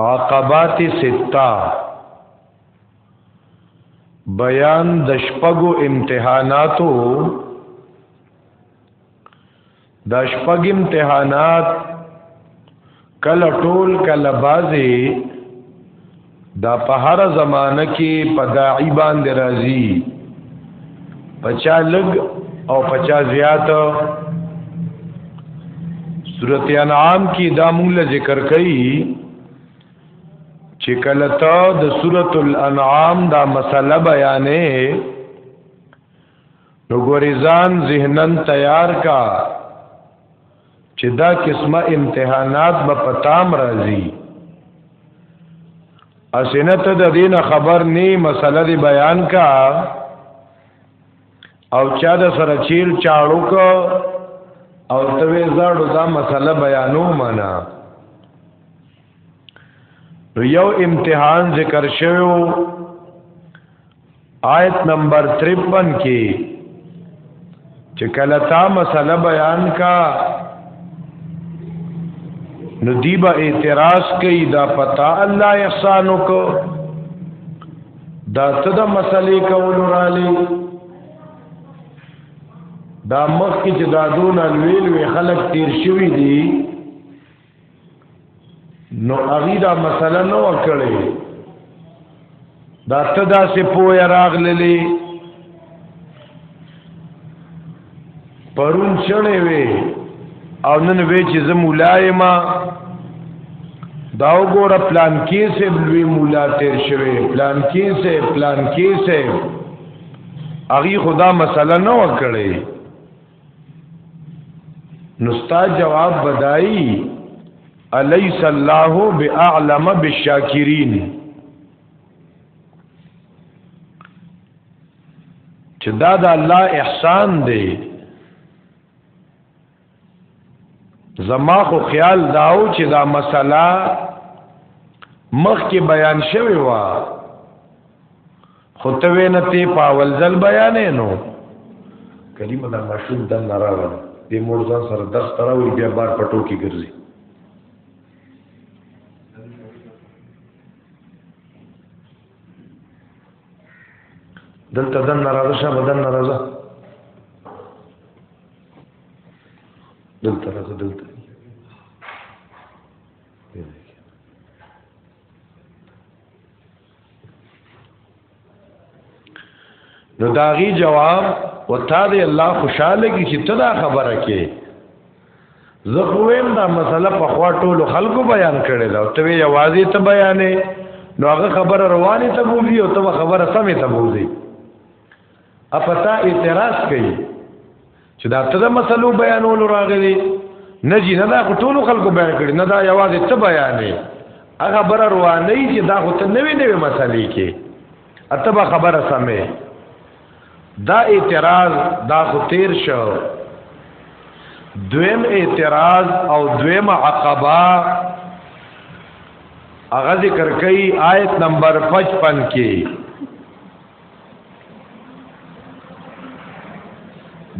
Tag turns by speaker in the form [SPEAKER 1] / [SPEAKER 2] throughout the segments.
[SPEAKER 1] عقبات ستا بیان د شپګو امتحاناتو د شپګ امتحانات کله ټول کله بازي دا په هر زمانه کې په داعی باندې راځي پچا لګ او پچا زیات سورت انعام کې دا موږ ذکر کړي چې کله ته د سورت الانعام دا مسله بیانې نو ګورې ځان ذهنن تیار کا چې دا قسمه امتحانات به پتام راځي اسنه ته د دین خبر نه مسله دی بیان کا او چا د سره چیل چاړو کو او ته زړه دا مسله بیانو معنا یو امتحان ذکر شوی آیت نمبر 53 کې چې کله تا مسله بیان کا نو دی با اعتراض کوي دا پتا الله احسان وکړو دا څه د مسلې کول را لې دا مخ کې چې دا دون لویل وی خلک تیر شوی دي نو هغه دا مسله نه وکړي دا ته دا سه پوهه راغللې پرون چړې وې او نن وې چې زه مولایما دا وګوره پلان کې سه لوی مولا تیر شوی پلان کې سه پلان کې سه اغي خدا مسله نه وکړي نستا جواب بدائی الیس الله باعلم بالشاکرین چې دا د الله احسان دی زما خو خیال داو چې دا مسله مخ کې بیان شوی و خو ته وې نه تی په اول ځل بیانې نو کلیم دا ماشوم د نه راغل د مور ځان سره درس تراوي بیا بار پټو کې ګرځي دلته دن ناراضه شه بدن ناراضه دلته راځه دلته نو داغي جواب وتا دی الله خوشاله کی چې تدا خبره کې زه خویم دا مسله په خوا ټولو خلکو بیان کړي دا ته وی आवाज ته بیانې نو هغه خبره روانه ته بوزي او ته خبره سمې ته بوزي اپتا اعتراض کوي چې دا ته د مسلو بیانولو راغلي نه جی نه دا ټول خلکو بیان کړي نه دا یوازې ته بیانې هغه بر روانه چې دا خو ته نوې نوې مسلې کې اتبه خبره سمې دا اعتراض دا خو تیر شو دویم اعتراض او دویم عقبہ اغا ذکر کئی آیت نمبر 55 کې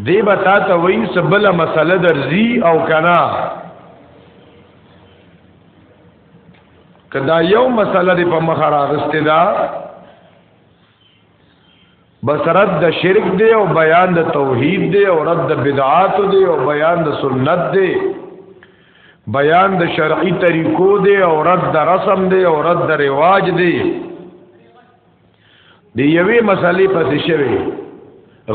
[SPEAKER 1] دی به تا ته وایي څه بله مسله درځي او که نه که دا یو مسله دې په مخه راغستې ده بس رد د شرک دی او بیان د توحید دی او رد د بدعات دی او بیان د سنت دی بیان د شرعي طریقو دی او رد د رسم دی او رد د رواج دی دی یوې مسلې پسې شوی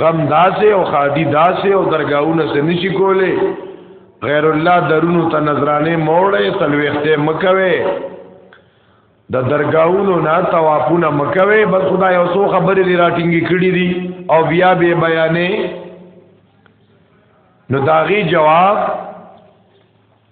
[SPEAKER 1] غم داسې او خادي داسې او درگاہونه سه نشي کوله غیر الله درونو ته نظرانه موړې سلويخته مکوي د درگاہونو نه توافونه مکوي بس خدای او سو خبرې دی راټینګې کړې دي او بیا به بیانې نو داغي جواب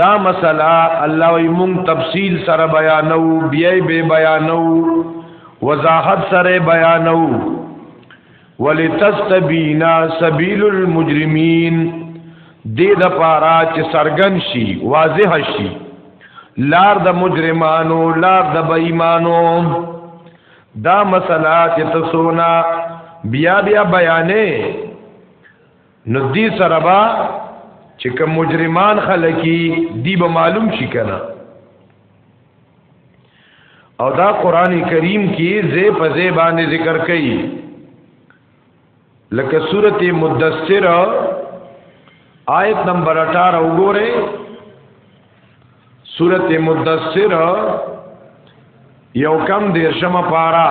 [SPEAKER 1] دا مسله الله وی مون تفصیل سره بیانو بیا به بیانو وضاحت سره بیانو ولتستبینا سبیل المجرمین دې د پارا چې سرګن شي واضح شي لار د مجرمانو لار د بېمانو دا مسله چې تاسو نه بیا بیا بیانې نو دې سره با چې کوم مجرمان خلکی دی به معلوم شي کنه او دا قران کریم کې زې په زې باندې ذکر کړي لکه سورته مدثر آیت نمبر 18 وګوره سورته مدثر یو کم دیرشم پارا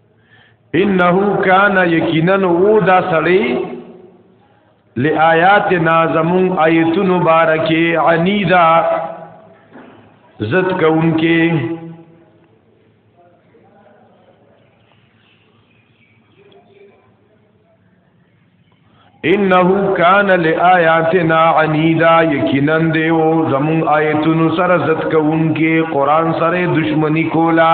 [SPEAKER 1] انه کان یقینا او دا سړی لآیات نازمون آیت مبارکه عنیدا زد کونکه انه کان لآیاتنا عنیدا یقینا دیو زمون آیتونو سره زت کوونکې قران سره دشمنی کولا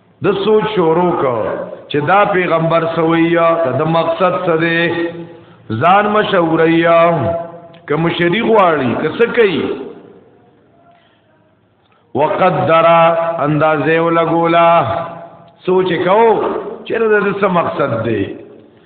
[SPEAKER 1] د سوچ شروع کو چې دا پیغمبر سویا د مقصد څه دی ځان مشوریا که مشری غواړي که څه کوي وقدر اندازې ولګولا سوچ کو چې دا څه مقصد دی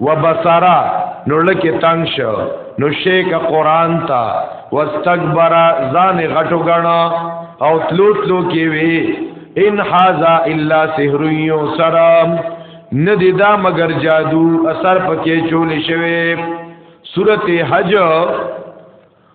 [SPEAKER 1] وبصرا نو لکه تنگ شو نو شیک قران تا واستكبر ځان غټو غنا او تلو تلو کې وی ان هاذا الا سحر یوسرم ندی دا مگر جادو اثر پکې چول شوی سورته حج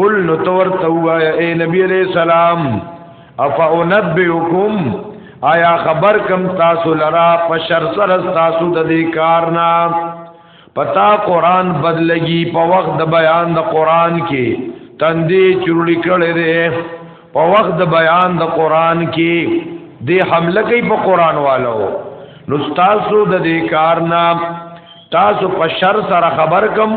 [SPEAKER 1] قل نو تور توا اے نبی علیہ السلام افا انبئکم آیا خبر کم تاسو لرا پشر سر تاسو د دې کارنا پتا قران بدلږي په وخت د بیان د قران کې تندې چورلې کړې ده په وخت د بیان د قران کې دې حمله کوي په قران والو نو تاسو د دې کارنا تاسو پشر سره خبر کم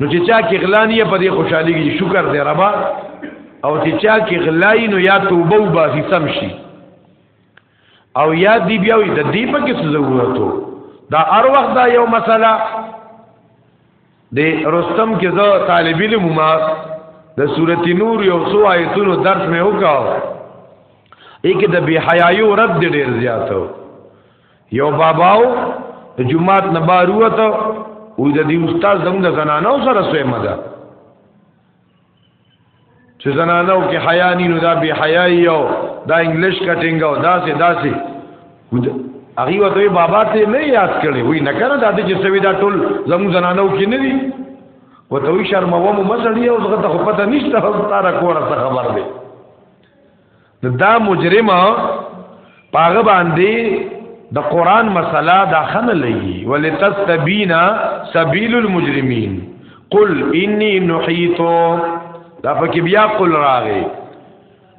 [SPEAKER 1] نو چې چا کې غلانی په دې خوشحالي کې شکر دې ربا او چې چا کې غلای نو یا توبه او باغی سم شي او یا دی بیا وي د دې په کې څه ضرورت وو دا هر وخت دا یو مسله د رستم کې زه طالب علم ما د سورتی نور یو څو آیتونو درس مې وکاو ایک د بی حیایو رد ډیر زیاتو یو باباو د جمعات نه بار وته او د دې استاد زموږ د زنانو سره سوې مده چې زنانو کې حیا نه نو دا به حیا یو دا انګلیش کټینګ او داسې داسې هغه وته بابا ته نه یاد کړي وای نه کړه دا چې سوي دا ټول زموږ زنانو کې نه دي وته وی شرموم مسړی او زغه ته پته نشته ستاره کوره څه خبر دی نو دا مجرم پاغه باندې د قران مسله دا خنه لګي ولتستبینا سبیل المجرمین قل انی نحیتو دا پکې بیا قل راغی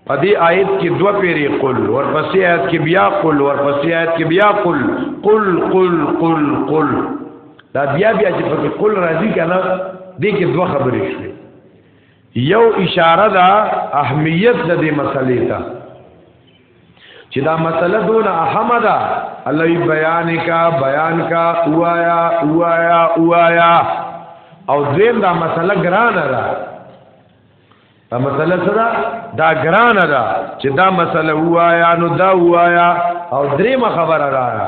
[SPEAKER 1] په دې آیت کې دوه پیری قل ورپسې آیت کې بیا قل ورپسې آیت کې بیا قل قل قل قل قل دا بیا بیا چې په قل راځي کنه دې کې دوه خبرې شوې یو اشاره ده اهمیت د دې مسلې ته چې دا مسله دون اهمه ده الله بیان کا بیان کا اوایا اوایا اوایا او دین دا مسله ګرانه ده دا مسله سره دا ګرانه ده چې دا مسله اوایا نو دا اوایا او دریمه خبره ده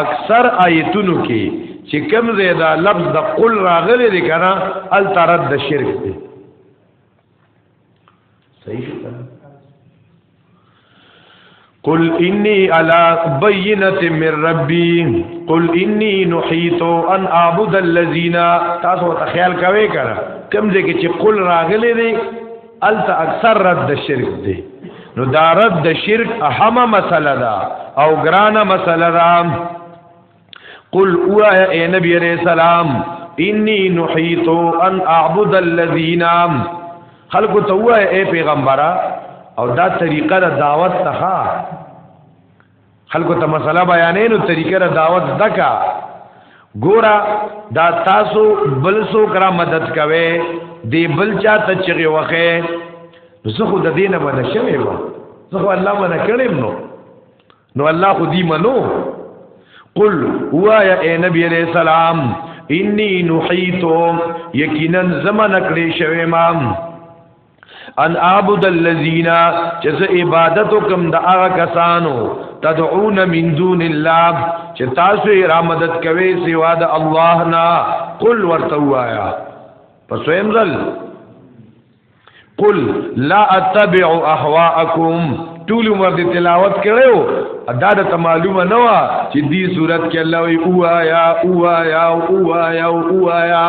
[SPEAKER 1] اکثر آیتونو کې چې کوم ځای دا لفظ د قل راغلی دی کنه ال ترد د شرک دی صحیح ده قل انی علی بینۃ من ربی قل انی نحیت ان اعبد الذین تاسو ته خیال کوي کړه کوم ځای کې چې قل راغلی دی الت اکثر رد د شرک دی نو دا رد د شرک اهمه مسله ده او ګرانه مسله ده قل او اے نبی علیہ السلام انی نحیت ان اعبد الذین خلق تو اے پیغمبره او دا طریقه د دعوت ته خلکو ته مسله بیانې نو طریقه را دعوت دکا ګورا دا تاسو بل سو کرا مدد کوي دی بل چا ته چغي وخه زه خو د دینه باندې شوی و زه خو الله باندې کړم نو نو الله خو دی منو قل هو یا اے نبی علیہ السلام انی نحیتو یقینا زمن کړی شوی مام ان اعبد الذين جز عبادت کوم د هغه کسانو تدعون من دون الله چې تاسو یې را مدد کوي سوا د الله نه قل ورته وایا پس ویمزل قل لا اتبع اهواءکم ټول عمر دې تلاوت کړو ادا د معلومه نه وا چې دې صورت کې الله وی اوایا اوایا اوایا اوایا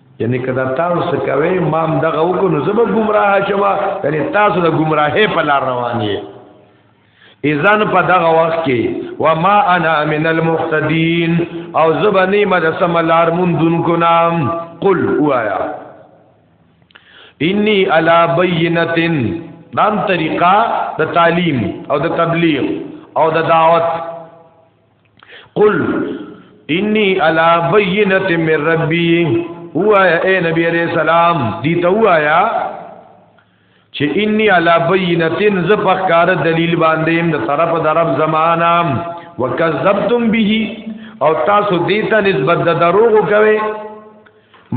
[SPEAKER 1] یعنی کدا تاسو کوي مام دغه وکړو نو زبر گمراه شوه یعنی تاسو د گمراهه په لار روان یې اذن په دغه وخت کې و ما انا من المحتدين او زبنی مد سم لار مون دن کو نام قل وایا انی علی بینتن دام طریقہ د تعلیم او د تبلیغ او د دعوت قل انی علی بینت من ربی هو اے نبی علیہ السلام دی ته وایا چې انی علی بینتن ز پخکار دلیل باندې د طرف درب زمانہ وکذبتم به او تاسو دې ته نسبت د دروغ کوي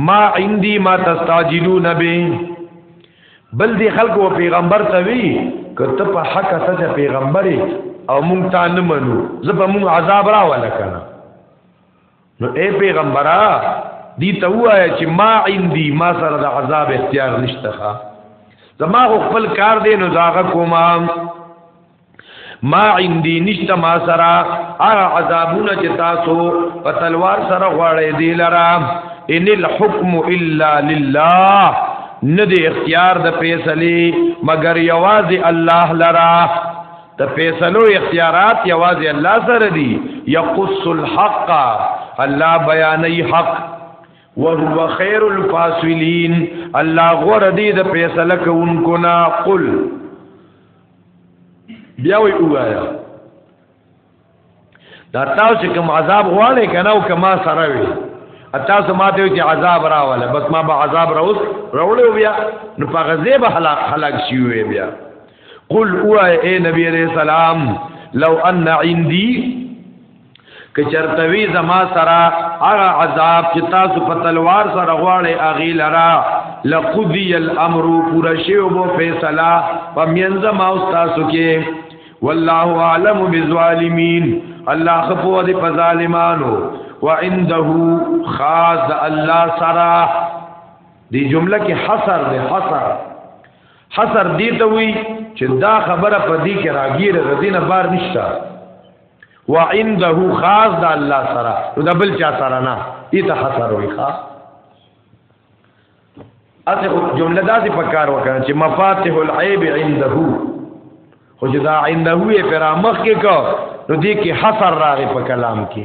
[SPEAKER 1] ما عندي ما تستعجلون به بل دی خلق و پیغمبر ته وی کته په حق ته پیغمبر او مونږ ته نه منو زبه مونږ عذاب را ولا کنه نو اے پیغمبره دی ته وایا چې ما عندي ما سره د عذاب اختیار نشته زما خپل کار دی نو داغه کومه ما عندي نشته ما سره هغه عذابونه چې تاسو په تلوار سره غواړئ دی لرا ان الحكم الا لله نه دی اختیار د فیصله مگر یوازې الله لرا د فیصلو اختیارات یوازې الله سره دي یقص الحق الله بیانې حق وهو خير الفاصلين الله غور دي د فیصله کوونکو نه قل بیا وی وایا دا تاسو کوم عذاب غواړئ کنه او کما سره وي تاسو ماته وی عذاب راواله بس ما به عذاب راوس راوړو بیا نو په غزه به هلاک هلاک شي وی بیا قل او اے نبی علیہ السلام لو ان عندي که چرتوی زما سرا هغه عذاب چې تاسو په تلوار سره غواړي اغي لرا لقضي الامر پورا شی وو فیصله په مینځ ما او تاسو کې والله اعلم بالظالمین الله خپو دې په ظالمانو وعنده خاص الله سرا دی جمله کې حصر دی حصر حصر دی ته وی چې دا خبره په دې کې راګیره ردینه بار نشته وعنده خاص د الله سره نو د بل چا سره نه ایته حسر وي ښا اته جمله داسې پکار وکړه چې مفاتيح العيب عنده خو چې دا عنده یې پرامخ کې کو نو دې کې حسر راغی په کلام کې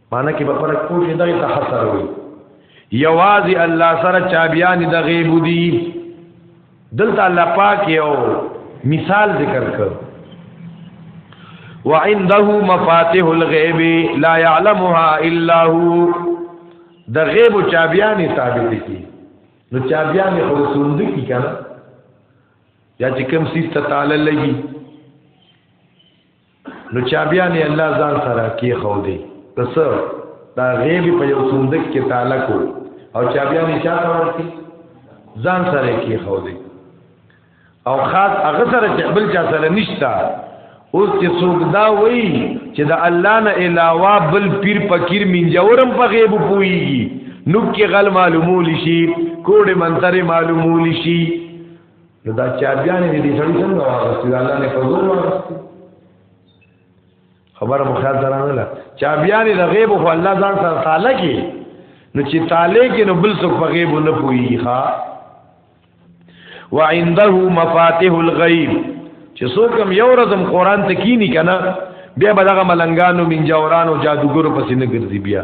[SPEAKER 1] معنی کې به فرق پوه شي دغه ته حصر وي یوازې الله سره چابیان د غیب دي دلته الله پاک یو مثال ذکر کړ وعنده مفاتيح الغيب لا يعلمها الا هو د غیب چابیان ثابت کی نو چابیان خو سوند کی کنه یا چې کوم سیس ته تعالی لګي نو چابيان یې الله ځان سره کې خو دی پس دا غیب په یو صندوق کې تعالی کو او چابيان یې چا خبر کی ځان سره کې خو دی او خاص هغه سره چې بل چا سره نشتا اوس چې څوک دا وایي چې د الله نه علاوه بل پیر فقیر منجورم په غیب پويږي نو کې غل معلومول شي کوډه منتره معلومول شي نو دا چابيانې دې سړي څنګه واغستې دا الله نه په زور واغستې خبره مو خیال سره نه لا چابيانې د غیب خو الله ځان سره تعالی کې نو چې تعالی کې نو بل څوک په غیب نه پوي ها وعنده مفاتيح الغيب چې څوک هم یو رزم قران ته کینی کنه بیا به دغه ملنګانو منجورانو جادوګرو پسې نه ګرځي بیا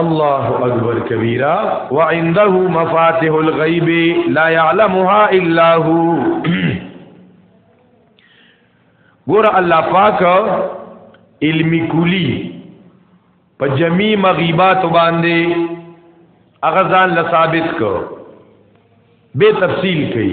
[SPEAKER 1] الله اکبر کبیره وعنده مفاتيح الغيب لا يعلمها الا هو ګور الله پاک علم کلی په جمی مغیبات باندې اغزان لثابت کو به تفصیل کړي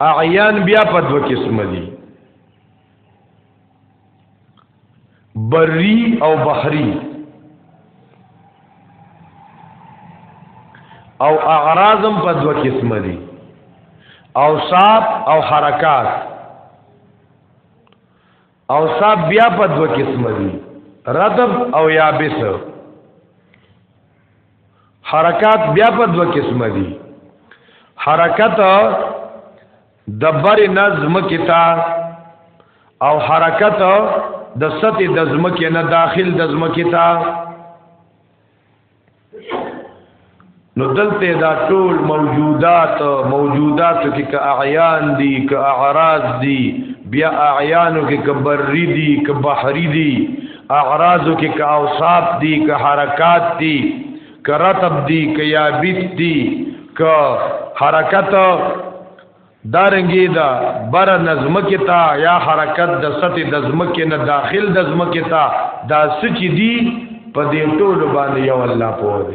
[SPEAKER 1] اعیان بیا په دوه قسم دي بری او بحری او اغرازم په دوه قسم دي اوصاف او حرکات اوصاف بیا په دوه قسم دي رطب او یابس حرکات بیا په دوه قسمه دي حرکت د بر نظم کتا او حرکت د سطح د زمکه نه داخل د زمکه تا نو دلته دا ټول موجودات موجودات کې که اعیان دي که اعراض دي بیا اعیانو کې که بری دي که بحری دي اعراضو کې که اوصاف دي که حرکات دي که رتب دي که یابیت دي که حرکت دارنګي دا بر نظم کې تا یا حرکت د سطح د زم کې نه داخل د زم کې تا دا سچ دي په دې ټولو باندې یو الله پوهه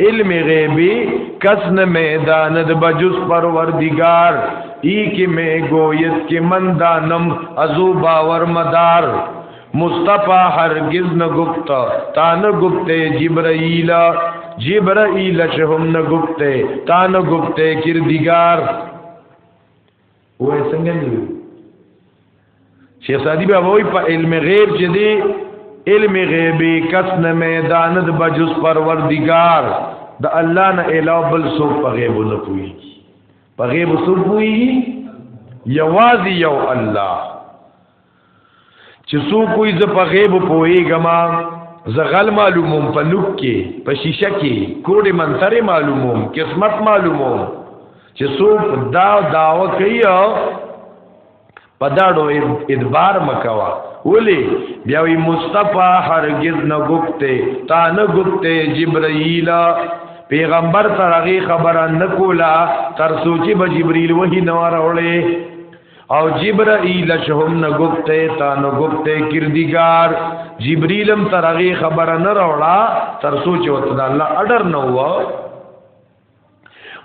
[SPEAKER 1] علم غیبی کس نه میدان د بجوس پروردگار ای کی می گویت کی من دانم ازو باور مدار مصطفی هرگز نه گفتا تا نه گفته جبرائیل جبرائیل شهم نه گفته تا نه گفته کردگار وای څنګه دی وی شیخ سادی بیا وای په علم غیب چې دی علم غیبی کس نه میدان د بجوس پروردگار د الله نه علاوه بل سو په غیب نه پوي په غیب سو پوي یوازې یو الله چې څو کوئی ز په غیب پويګما زغل معلوموم په نوک کې په شیشه کې کوډه منتره معلوموم قسمت معلوموم چې څو دا داو کوي په داړو ادبار مکوا ولی بیا وی مصطفی هرگز نه گفته تا نه گفته جبرائیل پیغمبر ترغی خبره نکولا تر سوچي به جبرئیل وਹੀ نوار اورې او جبرائیل شهم نه گفته تا نه گفته کردګار جبرئیلم تر هغه خبره نه راوړه تر سوچ وته د الله اډر نه و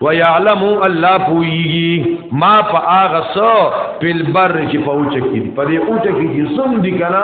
[SPEAKER 1] ويعلم الله پويږي ما په هغه سو په بر کې پوهچ کې په دې اوټه کې جسم دي کنه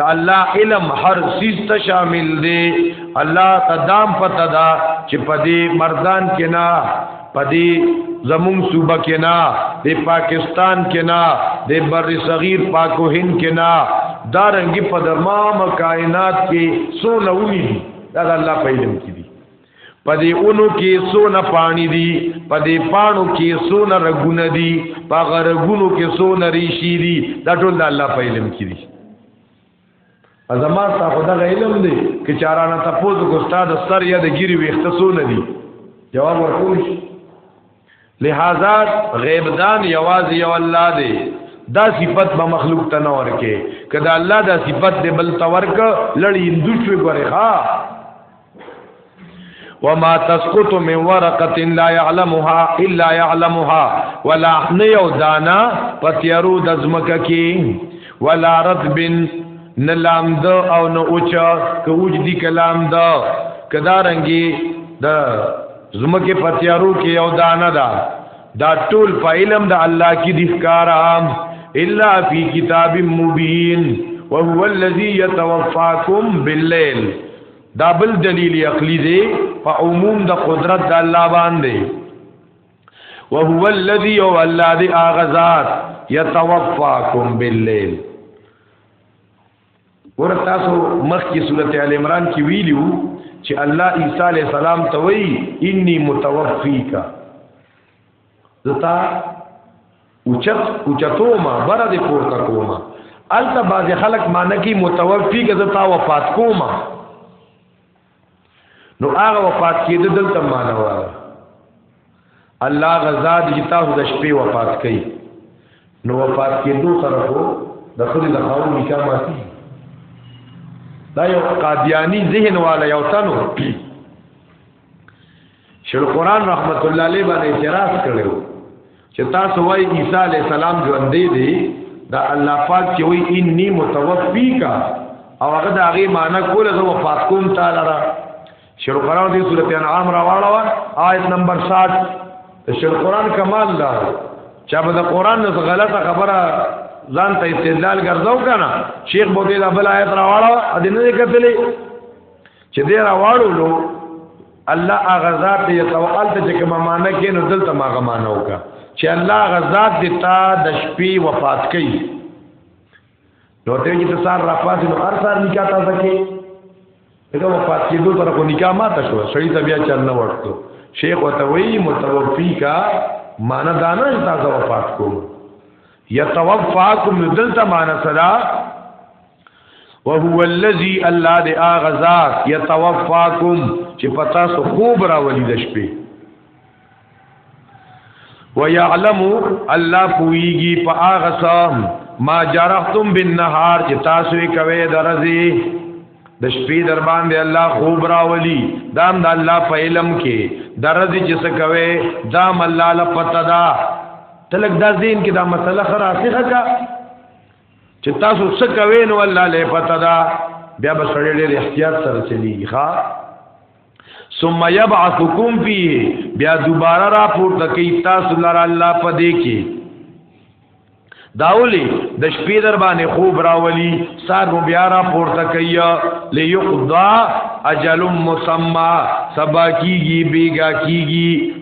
[SPEAKER 1] د الله علم هر سیز ته شامل دی الله تدام پته دا چې په دې مردان کې نه په دې زمون صوبه کې نه د پاکستان کې نه د بر صغیر پاکو هند کې نه دا رنګي په درمام کائنات کې سو لونی دي دا الله په علم کې دي پدې اونو کې سونه پانی دي پدې پانو کې سونه رګونه دي پاغه رګونو کې سونه ریشي دي دا ټول د الله په علم کې دي ازما تا خدا غ علم دی چې چارانه تاسو کو استاد سر یا د ګيري وخت سونه دي جواب ورکوي لہذا غیب دان یواز یو الله دی دا صفت به مخلوق ته نه ورکه کدا الله دا صفت دی بل ته ورک لړی هندو شوی ګره ها وما تسقط من ورقه لا يعلمها الا يعلمها ولا نيو دانا پتیرو دزمکه کی ولا رطب نلام د او نه اوچا که وجدي کلام دا کدارنګي د زمکه پتیارو کې یو دانه دا دا ټول په علم د الله کې د ښکارا الا فی کتاب مبین وهو الذی یتوفاکم باللیل دا بل دلیل عقلی دی په عموم د قدرت د الله باندې وهو الذی او الله دی اغذات یتوفاکم باللیل ور تاسو مخکې سورته ال عمران کې ویلو چې الله عیسی علی السلام ته وی انی متوفیکا زتا اوچت اوچتو ما بر دې پورته کوما الته باز خلک معنی کې متوفی که زتا وفات کوما نو هغه وفات کېده دلته معنا وره الله غزا دې تاسو د شپې وفات کړي نو وفات کېدو سره خو د خپل د خاون نکاح ماتي دا یو قادیانی ذهن والا یو تنو شیخ القران رحمت الله علیه باندې اعتراض کړو چې تاسو وای عیسی علی السلام ژوند دی دا الله پاک چې وای انی متوفی کا او هغه دا غي معنی کوله زه وفات کوم تعالی را شیخ القران دې سورته انعام را واړه آیت نمبر 60 شیخ القران کمال دا چا به د قران نه غلطه خبره ځان ته استدلال ګرځاو کنه شیخ بوته دا بل آیت را واړه ا دې نه کتلې چې دې راوړو نو الله هغه ذات دې توال ته چې کومه معنی کې نو دلته ما غمانه وکا چې الله هغه ذات دې تا د شپې وفات کړي نو ته چې تاسو را پاتې نو هر سار نکاح تاسو کې دا وفات کېدو پر کو نکاح ماته شو شړې ته بیا چل نه ورته شیخ وتوی متوفی کا معنی دانه تاسو وفات کوو یتوفاکم دلته معنی صدا وهو الذي الله دې اغه ذات يتوفاكم چې پتا سو خوب راولي د شپې ويعلم الله پويږي په اغه سم ما جرحتم بالنهار چې تاسو یې کوي درځي د شپې در باندې الله خوب راولي دام د الله په علم کې درځي چې څه کوي دام الله لپاره تلک دا زین کې دا مسله خراسخه کا چې تاسو څه کوئ نو الله له پته دا بیا به سړی ډېر احتیاط سره چلیږي ښا ثم يبعثكم فيه بیا دوباره را پورته کوي تاسو لاره الله په دې کې داولی د شپې در باندې خوب راولي سار مو بیا را پورته کوي ليقضا اجل مسمى سبا کیږي بیگا کیږي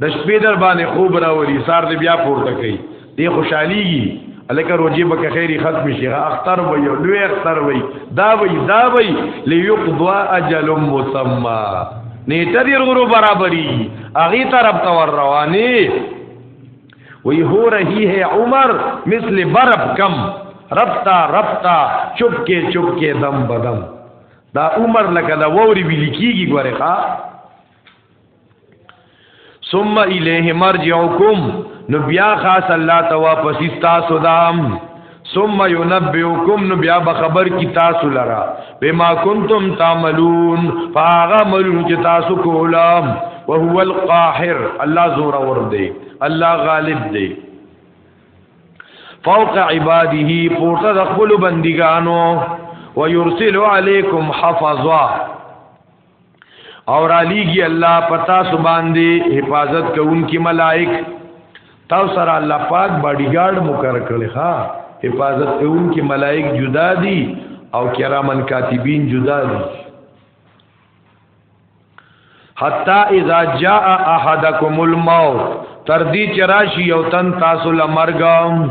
[SPEAKER 1] د شپې در باندې خوب راوړي سار دې بیا پورته کوي دې خوشحاليږي الکه روجي به خیری ختم شي اختر وي یو لوی اختر وي دا وي دا وي ليقضى اجل مسمى نیټه دې ورو برابرۍ اغه طرف ته ور رواني وی هو رہی ہے عمر مثل برب کم ربتا ربتا چپ کې چپ کې دم بدم دا عمر لکه دا ووري ویل کیږي ګوره ښا ثم الیه مرجعکم نو بیا خاص الله ته واپس تاسو دام ثم ينبئكم نو بیا به خبر کی تاسو لرا بما کنتم تعملون فاغا ملون چې تاسو کولم وهو القاهر الله زور ور دی الله غالب دی فوق عباده پورته د خپل بندګانو ويرسل عليكم حفظا اور علیږي الله پتا سو باندې حفاظت کوونکي ملائک تاسو سره الله پاک باډي ګارد مقرر کړل ها حفاظت کوونکي ملائک جدا دي او کرامن کاتبین جدا دي حتا اذا جاء احدكم الموت تر دې چرشی یو تن تاسو لمرګم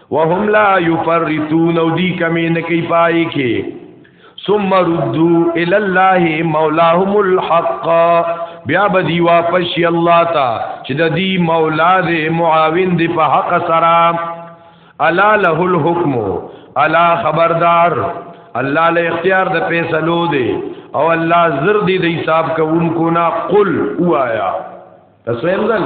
[SPEAKER 1] وهم لا یفرتون او دی کمی نکی پای کی ثم ردو الی الله مولاهم الحق بیا بدی واپس شي الله تا چې د دې مولا دې معاون دې په حق سره الا له الحكم الا خبردار الله له اختیار د فیصلو دی او الله زر دی د حساب کوونکو نه قل وایا تسویم ځل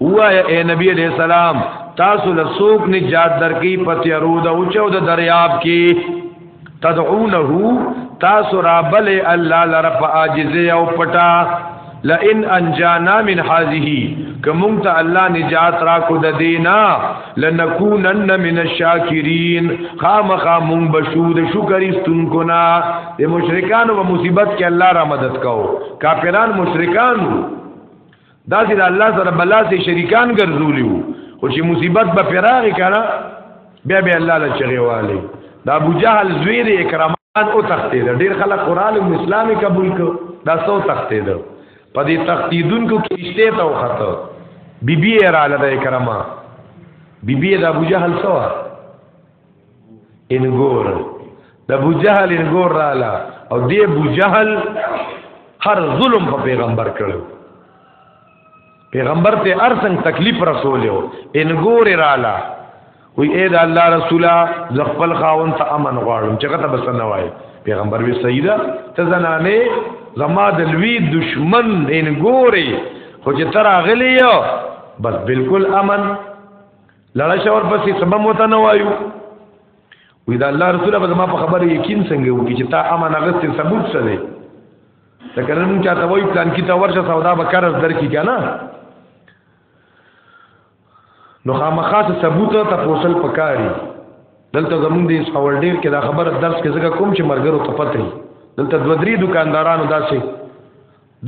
[SPEAKER 1] وایا اے نبی علیہ السلام تاسو له سوق نجات درکې پتیرو د اوچو د دریاب کې تدعونه تاسو را بل الله لره په عاجزه او پټا لئن انجانا من هذه کوم ته الله نجات را کو د دینا لنکونن من الشاکرین خامخا مون بشود شکر استون کنا د مشرکان و مصیبت کې الله را مدد کو کافران مشرکان دا چې الله سره بلا سي شریکان ګرځولي وو خو چې مصیبت به فراغ کړه بیا به الله له چغیواله دا ابو جهل زوی دی کرمان او تختې ده ډیر خلک قران او اسلامي قبول کو دا سو تختې ده په دې تختیدون کو کیشته ته وخته بیبي رااله ده کرما بیبي د ابو جهل سوا ان ګور د ابو جهل ان ګور رااله او دی ابو جهل هر ظلم په پیغمبر کړو پیغمبر ته ارسنګ تکلیف رسولیو ان ګور رااله وی اے دا الله رسولا ز خپل خاون ته امن غواړم چې کته بس نه وای پیغمبر وی سیدا ته زنانه زما د لوی دشمن ان ګوري خو چې تر اغلی یو بس بالکل امن لړا شور پسې سبب وته نه وایو وی دا الله رسول به ما په خبره یقین څنګه وکړي چې تا امانه غست ثبوت څه دی دا کنن چا ته وای پلان کی ته ورشه سودا به قرض درکې کنه نو خامخا ثبوت ته پوسل پکاري دلته زمونږ د سوال ډیر کې دا خبره درس کې زګه کوم چې مرګرو ته پته دلته دوه درې دکاندارانو داسې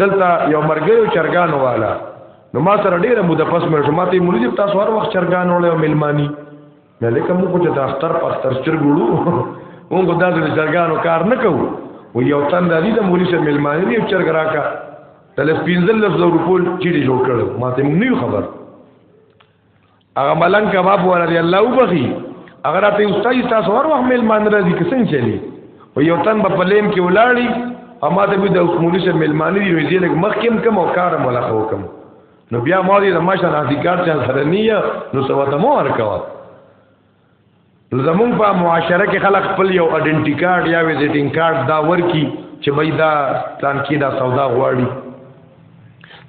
[SPEAKER 1] دلته یو مرګیو چرګانو والا نو ما سره ډیره موده پس مې شما ته مولوی صاحب تاسو هر وخت چرګانو له ملمانی نه لکه موږ چې د اختر په اختر چرګړو موږ دا د چرګانو کار نه کوو و یو تن د دې د مولوی صاحب ملمانی یو چرګ راکا تل 15000 روپول چې جوړ کړو ما ته نه خبر هغه ملنګ کباب ولا دی الله وبخي هغه راته استاد تاسو هر وخت مل مان راځي که څنګه چلی او یو تن په پلیم کې ولاړی او ما ته به د حکومت سره ملمانی دی ویل لګ مخکم کم او کار مولا خو کم نو بیا ما دې د ماشه نه ذکر چا سره نیه نو سوته مو ورکوا زمون په معاشره کې خلک خپل یو اډنټی کارت یا ویزټینګ کارت دا ورکی چې وای دا پلان کې دا سودا غواړي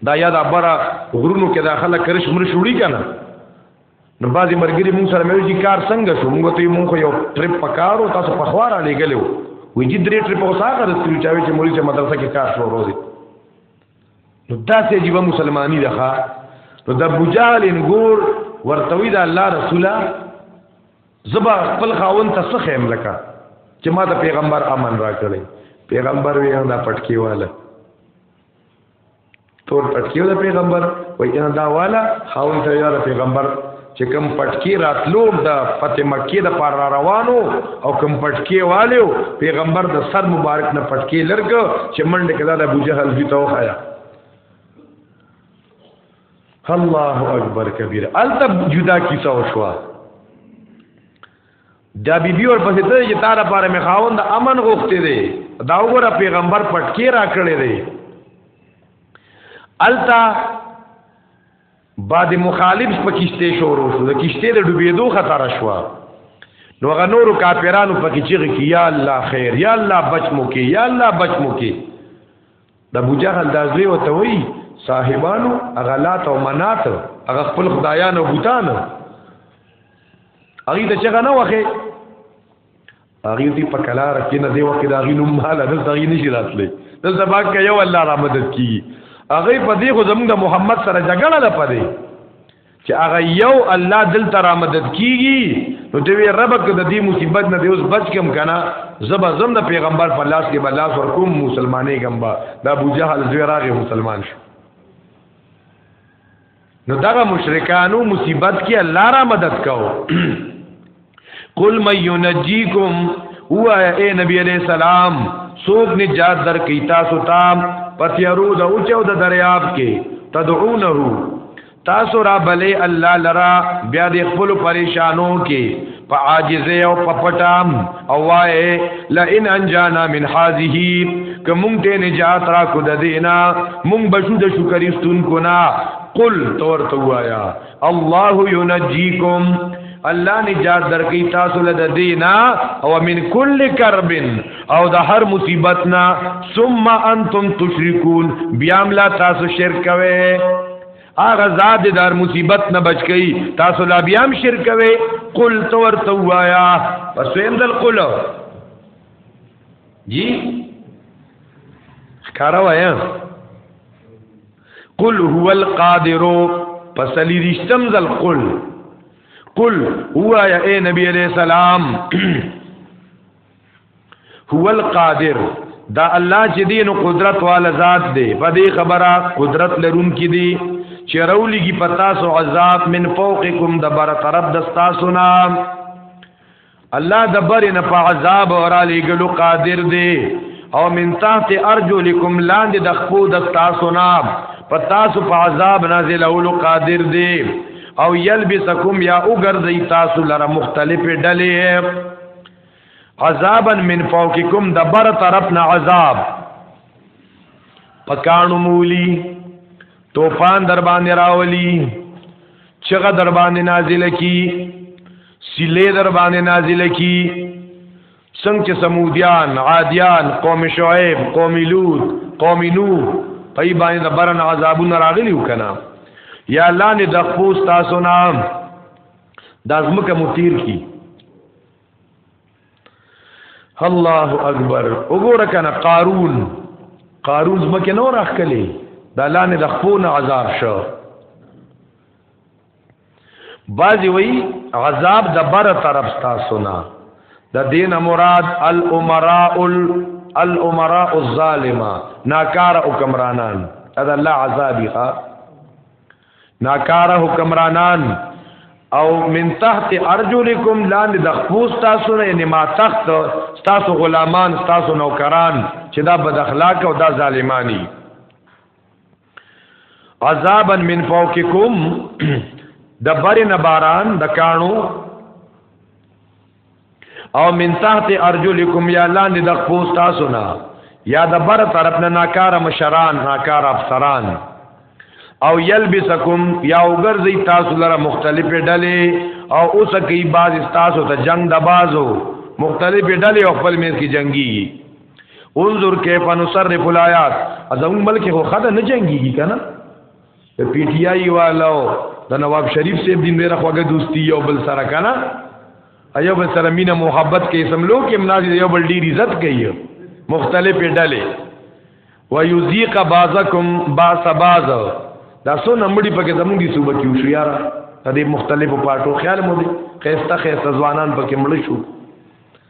[SPEAKER 1] دا یا دا بره غرونو کې دا خلک کرش مر شوړي کنه نو بعضی مرګري مون سره مې چې کار څنګه شو موږ ته مون خو یو ټریپ پکارو تاسو په خواره لګلو وی چې درې ټریپ اوسه غرستو چې چې موري چې مدرسه کې کار شو روزي نو داسې عجیب مسلمانی ده نو د ابو جهل انګور ورته وی دا الله رسوله زبا خپل خاون ته څه خیم لکه چې ما د پیغمبر امن را کړی پیغمبر وی دا پټکی والا تور پټکی والا پیغمبر وی دا والا خاون ته یاره پیغمبر چې کم پټکی راتلو د فتح مکی د پار را روانو او کم پټکی والو پیغمبر د سر مبارک نه پټکی لرګ چې منډه کړه د ابو جهل دی تو خیا الله اکبر کبیر الته جدا کیسه وشوا دا بی بی اور پسې ته چې تار پاره مې خاوند امن غوښته دی دا وګوره پیغمبر پټکی را کړی دی الته بعد مخالف په کشته شروع شو د کشته د ډوبېدو خطر شو نو هغه نورو کاپیرانو په کې چیغې کې یا الله خیر یا الله بچ مو کې یا الله بچ مو کې د ابو جهل د ځوی وته وی صاحبانو هغه لات او منات هغه خپل خدایانو بوتانو هغه ته چېغه نه وخه هغه دې په کلار کې نه دی وکړ دا غینو مال نه ځای نشي راتلی دلته باک کې یو الله را مدد کی هغه په دې خو زموږ د محمد سره جګړه ده پدې چې هغه یو الله دلته را مدد کیږي نو دوی رب کې د دې مصیبت نه دی اوس بچ کم کنه زبا زم د پیغمبر په لاس کې بلاس ور کوم مسلمانې ګمبا دا ابو جهل زوی راغی مسلمان شو نو دغه مشرکانو مصیبت کې الله را مدد کاو قل من ينجيكم هو اے نبی علیہ السلام سوق نجات در کی تاسو تام پتیرو د اوچو د دریاب کې تدعونه تاسو را بلې الله لرا بیا د خپل پریشانو کې په عاجزه او په پټام او وای لئن انجانا من هذه که مونږ ته نجات را کو د دینا مونږ بشو د شکر استون کو نا قل تور تو وایا الله ينجيكم الله نجات درکې تاسو له د دینا او من کل کرب او د هر مصیبت نا ثم انتم تشركون بیا ملا تاسو شرک کوئ هغه ذات دې دار مصیبت نه بچ کی تاسو لا بیا هم شرک کوي قل تو ورته وایا پس ویم دل قل جی ښکارا وایا قل هو القادر پس علی رشتم ذل قل قل هو یا اے نبی علیہ السلام هو القادر دا الله چې دین قدرت والا ذات دی په دې خبره قدرت لرون کې دی چې رولی کی پتا سو عذاب من فوقکم د بر طرف د تاسو نه الله د بر نه په عذاب اور علی ګلو قادر دی او من تحت ارجلکم لاندې د خپو د تاسو نه په تاسو په عذاب نازل اولو قادر دی او یلبسکم یا وګرځي تاسو لره مختلفې ډلې عذابا من فوقکم د بر طرف نه عذاب پکانو مولی توفان در باندې راولي چغه در باندې نازل کی سیلې در باندې نازل کی څنګه چې سمودیان عادیان قوم شعیب قوم لوط قوم نوح پای باندې د برن عذابونه راغلی وکنا یا الله نه د خپل تاسو نام د ازمکه متیر کی الله اکبر وګوره کنه قارون قارون زمکه نور اخلي دا لانه د خپل عذاب شو بعضی وی عذاب د بر طرف تاسو نه د دین مراد الامراء الامراء الظالمه ناکار حکمرانان دا الله عذابی ها ناکاره حکمرانان او من تحت ارجلکم لاندې د خپوس تاسو نه یعنی ما تخت تاسو غلامان تاسو نوکران چې دا بد اخلاق او دا ظالمانی عذابا من فوقکم د بر نه باران د کانو او من تحت ارجلکم یا لاندې د خپوس تاسو نه یا د بر طرف نه ناکاره مشران ناکاره افسران او یلبسکم یا وګرځي تاسو لره مختلفې ډلې او اوس کې باز تاسو ته جنگ د بازو مختلفې ډلې او خپل مېز کې جنگي انظر کیف نصرف الایات ازم ملک هو خدای نه جنگيږي کنه د پی ټی آی والو د نواب شریف صاحب دین ډیره خوګه دوستی یو بل سره کنه ایو بل سره مینه محبت کې سملو کې مناسب یو بل ډیر عزت کوي مختلف ډلې ويذيق بعضکم باس بعض دا سو نمبړي پکې زموږ دي صوبه کې شو یار د مختلفو پارټو خیال مو دي خيسته خيسته ځوانان پکې مړ شو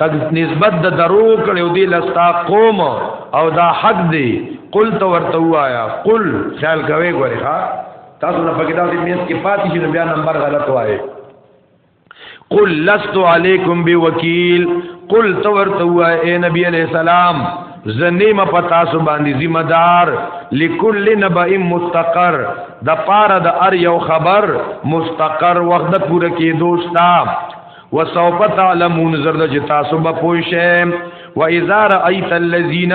[SPEAKER 1] تک نسبت د درو کړو دی لستا قوم او دا حق دی قل تو ورته وایا قل خیال کوي ګوري ها تاسو نه پکې دا دې میس کې پاتې شي بیا نمبر غلط وایي قل لست علیکم بوکیل قل تو ورته وایا اے نبی علیہ السلام زنیم پتا سو باندې ذمہ دار لکل نبئ مستقر د پاره د ار یو خبر مستقر وخت پوره کې دوستا وسوف تعلمون زرد چې تاسو به پوه شئ و اذا رايت الذين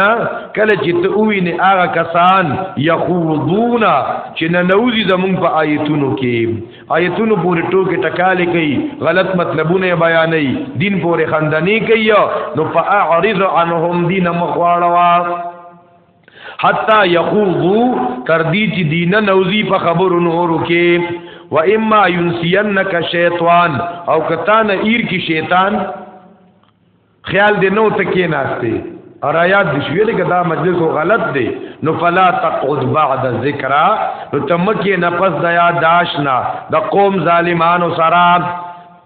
[SPEAKER 1] کله چې ته وینې هغه کسان يخوضون چې ننوزي زمون په آیتونو کې آیتونو پورې ټوکې ټکالې کوي غلط مطلبونه بیانې دین پورې خندنې کوي نو فاعرض عنهم دین مخواړه حتا یخوضو تر دې چې دین نوزی په خبرو نورو کې و اما ينسينك شیطان او کتان ایر کی شیطان خیال دې نو تکې ناشته اور آیات د شویل کدا مجلس غلط دی نو فلا تقعد بعد ذکر نو تمکه نه پس د یاد داشنا د قوم ظالمانو سره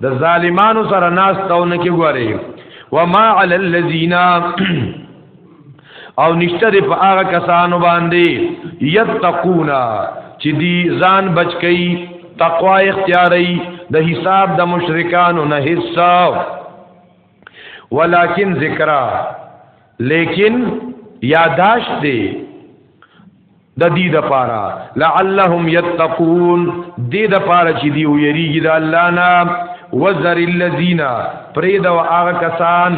[SPEAKER 1] د ظالمانو سره ناس تاونه کې ګوري وما علی الذین او نشته دی په هغه کسانو باندې یتقونا چې دی ځان بچ کئ تقوا اختیاري د حساب د مشرکانو نه حصہ ولکن ذکرہ لیکن یاداش دی د دې د پاره لعلهم یتقون دې د پاره چې دی ویریږي د الله نه وذر الذین پرې دا هغه کسان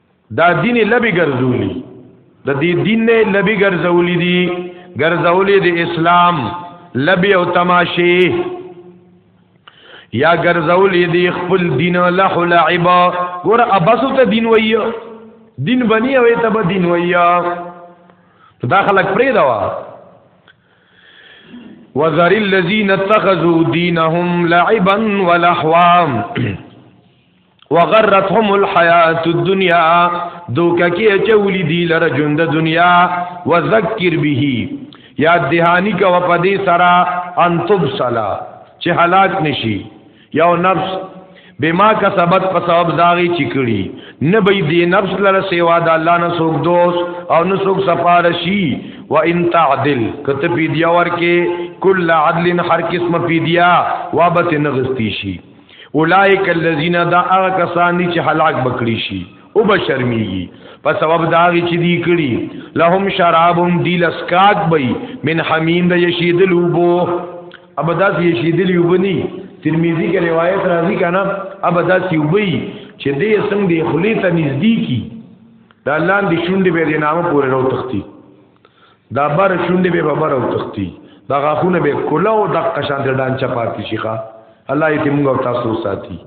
[SPEAKER 1] دا دین لبی ګرځولی د دې دین نه لبی ګرځولی دی ګرځولی د اسلام لبی او تماشې یا ګرځولی دی خپل دین له لعب ګور ابسو ته دین وای دین بنی او ته به دین وای دا خلک پرې دا وا وذر الذين اتخذوا دينهم لعبا ولهوا وغرتهم الحیات الدنیا دوکه کې چولی دی لره ژوند دنیا وذکر به یاد دهانی کا وپدی سرا ان تبصلا چې هلاک نشي یو نفس بما کسبت په سبب داغي چکړي نه به دی نفس لره سیوا د الله نه سوک دوست او نه سوک سفارشی و ان تعدل کته پیدیا ورکه کل عدل هر قسم پیدیا وابت نغستی شي اولائک الذین دا هغه کسان دي چې هلاک بکړي شي او به شرمېږي په سبب دا وی چې دی کړي لهم شرابم دی لسکاک بی من حمیم د یشیدل وبو ابداس یشیدل وبني ترمذی کې روایت راځي کنه ابداس وبي چې دې سم دی خلی ته نږدې کی دا لاندې شونډې به د نامه پورې راو تختی دا بر شونډې به بر او تختی دا غاخونه به کله او د قشان د ډان چا پاتې شي ښا الله یې موږ او تاسو ساتي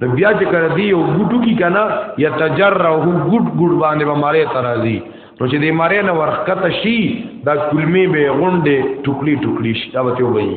[SPEAKER 1] نو بیا چې کړ دی او ګټو کی کنه یتجرعه ګډ ګډ باندې به مارې ترازی نو چې دې مارې نه ورخته شي دا کلمې به غونډې ټوکلي ټوکلي شي دا وته وایي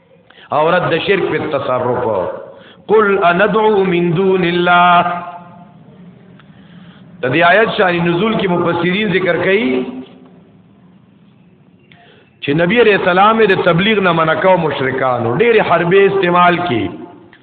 [SPEAKER 1] او رد شرک په تصرف قل اندعو من دون الله د دې آیت شان نزول کې مفسرین ذکر کړي چې نبی رسول الله د تبلیغ نه منکاو مشرکانو ډېر حربې استعمال کړي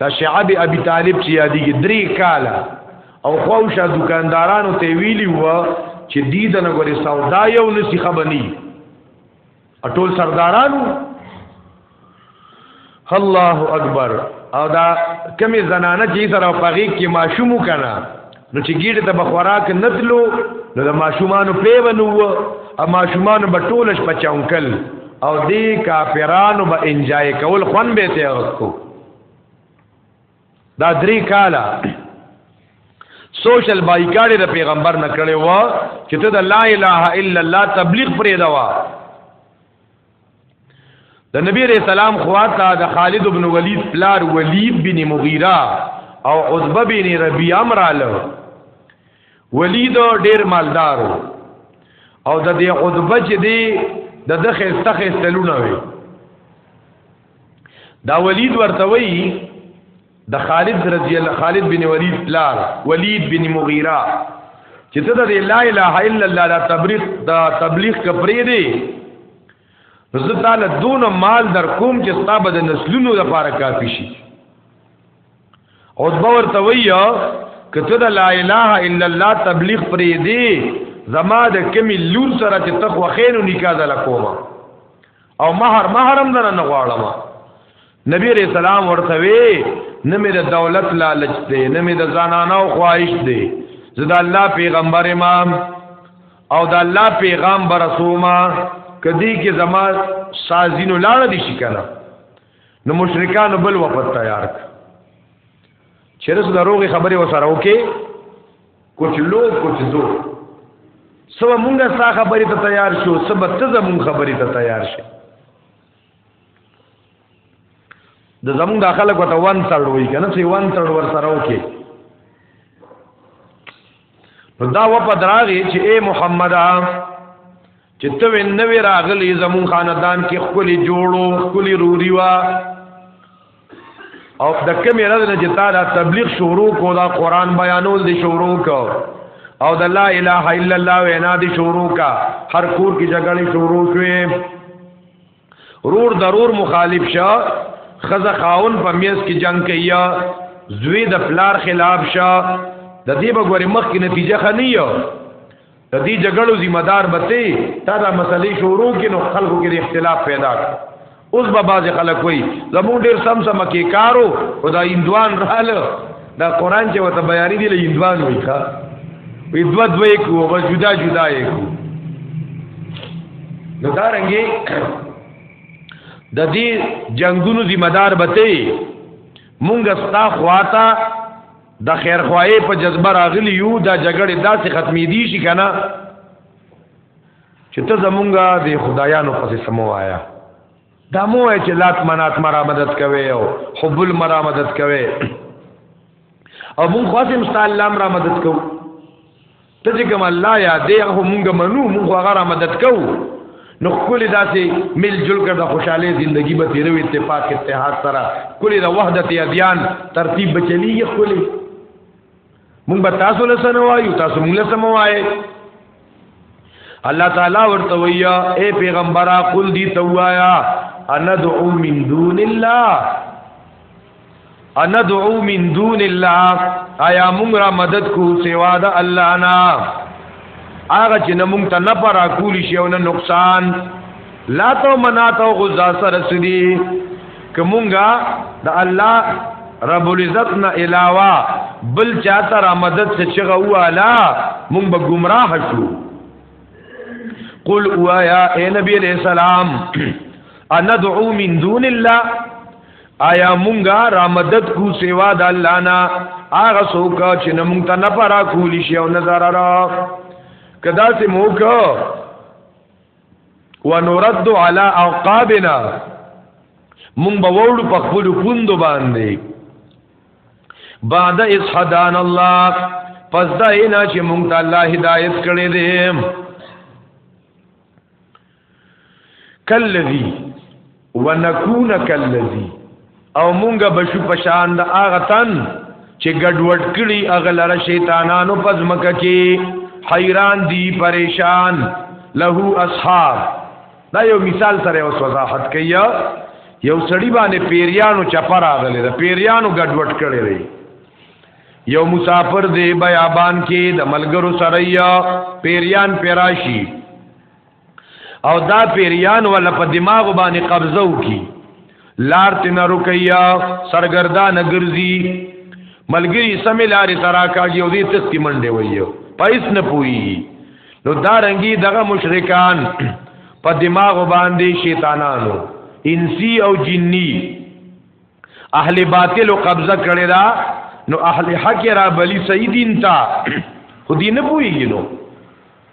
[SPEAKER 1] دا شعب ابي طالب چې یادېږي درې کاله او خوښه دکاندارانو ته ویلی و چې دی د نګوري سودا یو نسی خبني ټول سردارانو الله اکبر او دا کمی زنانه چې سره پغې کې ماشوم کنا نو چې ګیډه ته بخوراک نتلو نو د ماشومان په ونو او ماشومان په ټولش په چونکل او دې کافرانو به انجای کول خون به ته ورکو دا درې کاله سوشل بایکاټ د پیغمبر نه کړي و چې ته د لا اله الا الله تبلیغ پرې دا و د نبی رسول سلام خواته د خالد ابن ولید پلار ولید بن مغیره او عتبه بن ربیعه امراله ولید ډیر مالدار او د دې عتبه چې دی د د خسته خسته لونه وي دا ولید ورته وی د خالد رضی الله خالد بن ولید پلار ولید بن مغیره چې ته د لا اله الا الله د تبلیغ د تبلیغ کپری دی زه تعالی دون مال در کوم چې ستاب د نسلونو لپاره کافی شي او باور ته ویا کته د لا اله الا الله تبلیغ پرې دی زما د کمی لور سره چې تخو خینو نکاح دل کومه او مہر محرم در نه غواړم نبی رسول الله ورته وی نه مې د دولت لالچ دی نه مې د زنانو خواهش دی زه د الله پیغمبر امام او د الله پیغام برسوما کدی کې زما سازینو لاړه دي شي کنه نو مشرکان بل وخت تیار چیرې دروغي خبره وسره وکي کچھ لو کچھ دو سبا مونږه ستا خبرې ته تیار شو سبا ته زمون خبرې ته تیار شي د زمون داخله کوته وان تړ وای کنه چې وان تړ ور سره وکي نو دا و په دراغه چې اے محمد چې ته وینوي راغلی زمون خاندان کې خپل جوړو خپل روري وا او د کومې رد نه چې تا دا تبلیغ شروع کو دا قران بیانول دي شروع کو او د لا اله الا الله وینا دي شروع کا هر کور کې جګړې شروع شوې رور ضرور مخالف شه خزه خاون په میز کې جنگ کیا زوی د پلار خلاف شه د دې بګوري مخ کې نتیجه خنیو د دې جګړو ذمہ دار بته تا دا مسلې شروع کینو خلکو کې اختلاف پیدا کړ اوس به باز خلک وای زمون ډیر سم سم کې کارو او دا اندوان رااله دا قران چې وته بیانې دی له اندوان وای ښا وی دو دو یې کو او جدا جدا یې کو نو دا رنګي د دې جنگونو ذمہ دار بته مونږ ستا خواته د خیر خوای په جذبه راغلی یو دا جګړه داسې ختمې دي شي کنه چې ته زمونږه د خدایانو پسې سمو آیا دا مو چې لات منات مرا مدد کوي او حب المرا مدد کوي او مونږ خاصم استاد الله مرا مدد کوو ته چې کوم الله یا دی هغه مونږ منو مونږ هغه را مدد کوو نو کلی داسې مل جل کر د خوشاله زندگی به تیرو اتفاق اتحاد سره کلی د وحدت ادیان ترتیب بچلیږي کلی مونږ به تاسو له سره وایو تاسو مونږ له سره وایي الله تعالی ورته ویا اے پیغمبره قل دی توایا اندعو من دون الله ان دعو من دون الله ایا موږ را مدد کو سوا د الله نه هغه چې موږ ته نه پر کول شي او نه نقصان لا تو منا تو غزا سره سدي کومګه د الله رب العزت نه علاوه بل چاته را مدد څه چغه والا مونږ به گمراه شو قل اوایا اے نبی علیہ السلام اندعو من دون الله آیا مونږه را مدد کو سیوا د الله نه هغه څوک چې نه مونږ ته نه پرا کولی شي او نظر را کدا سه موکو ونرد علی اوقابنا مونږ به وړو په خپل پوند باندې بعد اس حدان الله پس دا اینا چې مونږ ته الله هدایت کړی دی کلذي ونكون کلذي او مونږ بشو پشان د اغه تن چې ګډوډ کړي اغه لره شیطانانو پزمکه کې حیران دي پریشان له اصحاب دا یو مثال سره اوس وضاحت کوي یو سړی باندې پیریانو چپر اغله د پیریانو ګډوډ کړي لري یو مسافر دی بیابان کې د ملګرو سره یا پیریان پیراشي او دا پیریان ول په دماغ باندې قبضه وکي لار تینا رکیا سرګردان ګرځي ملګری سمې لارې ترا کاږي او دې تختی منډه وایو پیس نه پوي نو دا رنګي دغه مشرکان په دماغ باندې شیطانانو انسی او جنی اهل باطل قبضه کړی دا نو اهل حق را بلی سیدین تا خو دې نه پوي نو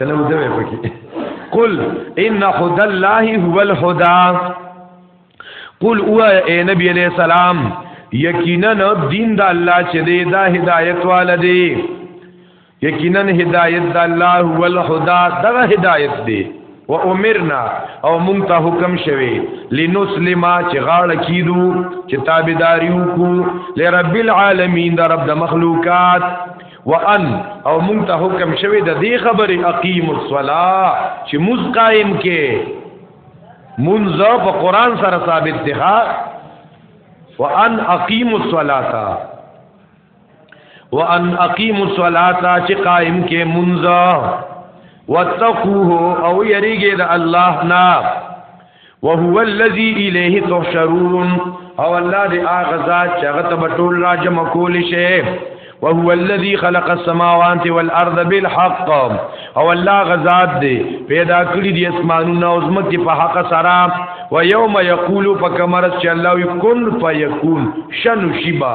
[SPEAKER 1] کله مو دوی پکې قل ان خد الله هو الهدى قل او اے نبی علیہ السلام یقینا دین د الله چې دی دا هدایت والدی یقینا هدایت د الله هو الهدى دا هدایت دی و امرنا او مونږ ته حکم شوی لنسلما چې غاړه کیدو چې تابعداریو کو لرب العالمین د رب د مخلوقات وان او مونږ ته حکم شوی د دې خبرې اقیم الصلاه چې موږ قائم کې منځ په قران سره ثابت دی ها وان اقیم الصلاه وان اقیموا الصلاة چې قائم کې منځ واتقوه او یریږي د الله نا وهو الذي الیه تحشرون او الله دې هغه ذات چې هغه ته ټول را جمع کول شي وهو الذي خلق السماوات والارض بالحق او الله غزاد دې پیدا کړی دي اسمانونه او زمکه په حق سره و یوم یقول فکمرت چې الله وی کن فیکون شنو شبا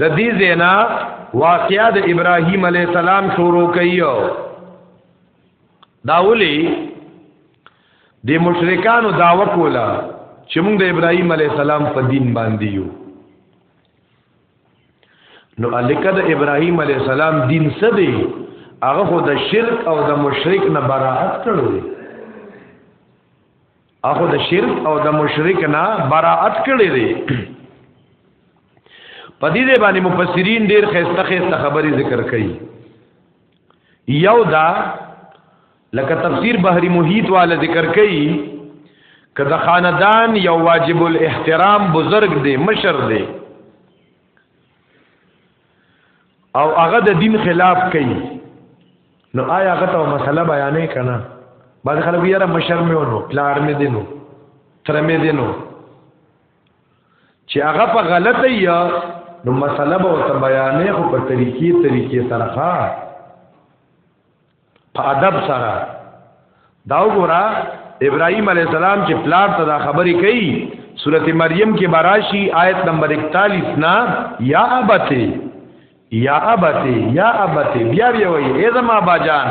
[SPEAKER 1] د دې زینا واقعیا د ابراهیم علی السلام شروع کایو داولی د مشرکانو داوا کولا چې موږ د ابراهیم علی السلام په دین باندې یو نو الکه د ابراهیم علی السلام دین څه دی هغه خو د شرک او د مشرک نه براءت کړو اخو د شرک او د مشرک نه براءت کړي دي په دې دی باندې مفسرین ډیر خسته خسته خبرې ذکر کوي یو دا لکه تفسیر بحری محیط والا ذکر کوي که د خاندان یو واجب الاحترام بزرگ دی مشر دی او هغه د دین خلاف کوي نو آیا هغه ته مسله بیانې کنا بعض خلک یې را مشر مې ونو پلار مې دینو تر مې دینو چې هغه په غلطه یا نو مسله به ته بیانې خو په طریقې طریقې سره ښه په ادب سره دا وګوره ابراهيم عليه السلام چې پلار ته دا خبرې کوي سورته مریم کې براشي آیت نمبر 41 نا یا ابته یا ابته یا ابته بیا بیا وایي ای زما باجان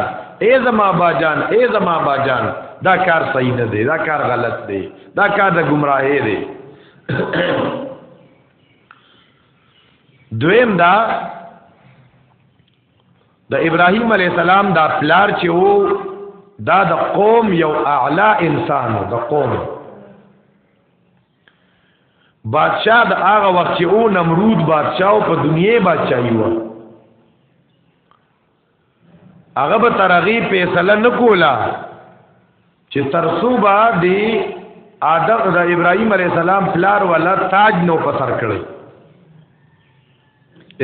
[SPEAKER 1] ای زما باجان ای زما باجان دا کار صحیح نه دی دا کار غلط دی دا کار د گمراهی دی دویم دا د ابراهیم علی السلام دا پلار چې وو دا د قوم یو اعلا انسان د قوم بادشاہ د هغه وخت چې او نمرود بادشاہ او په دنیا بادشاہي و هغه به ترغی فیصله نکولا چې ترسو با دی آدم د ابراهيم عليه السلام پلار ولا تاج نو پسر کړی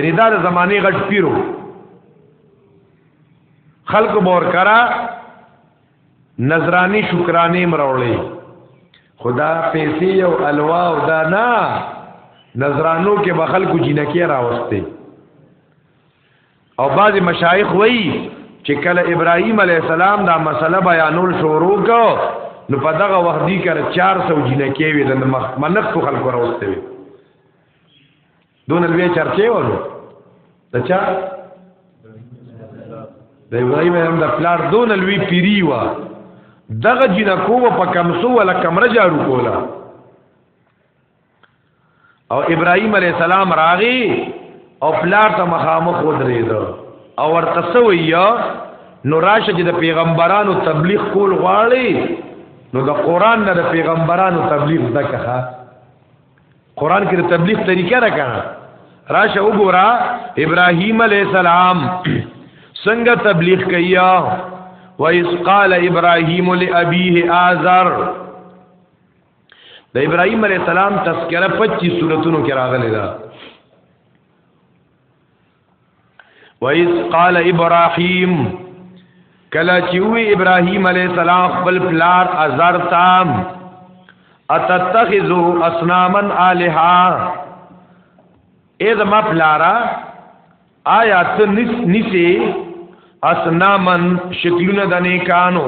[SPEAKER 1] رضا د زمانه غټ پیرو خلق مور کرا نظرانی شکرانی مروړي خدا پیسې او الوا او دا نه نظرانو کې بخل کو جنکه راوستي او بعضی مشایخ وایي چې کله ابراهیم علی السلام دا مسله بیانول شروع کو نو په دغه وخت دی کر 400 جنکې وي د منخ خو خلکو راوستي وي دون الوی چرچه ورو د چا د ابراهیم هم د پلار دون الوی پیری وا دغه جنکو په کمسو ولا کمره جارو کولا او ابراهيم عليه السلام راغي او پلار ته مخامخ ودرېد او ورته سوی نو راشه چې د پیغمبرانو تبلیغ کول غواړي نو د قران نه د پیغمبرانو تبلیغ دکه قران کې د تبلیغ طریقه را کړه راشه وګوره ابراهيم عليه السلام څنګه تبلیغ کیا وَإِذْ قَالَ إِبْرَاهِيمُ لِأَبِيهِ آزَرَ د ابراهيم عليه السلام تذکرہ 25 سوراتونو کې راغلي ده وَإِذْ قَالَ إِبْرَاهِيمُ کلا چې وی ابراهيم عليه السلام خپل پلار ازر تام اتتخذو اصناما الها اذ ما پلارا آیا ته نس نسی اصنامن شکلونه د نیکانو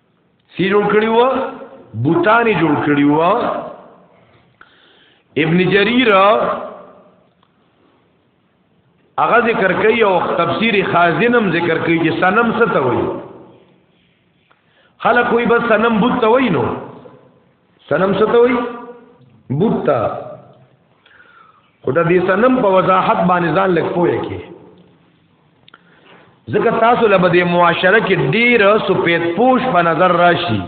[SPEAKER 1] سی جوړ کړی و بوتان جوړ کړی و ابن جریر هغه ذکر کوي او تفسیر خازنم ذکر کوي چې سنم څه ته وایي خلک وایي بس سنم بوت ته وایي نو سنم ستوي بوتا خدا دې سنم په وضاحت باندې ځان لګ پوهه کې ځکه تاسو له بده معاشره کې ډیر سپید پوش په نظر راشي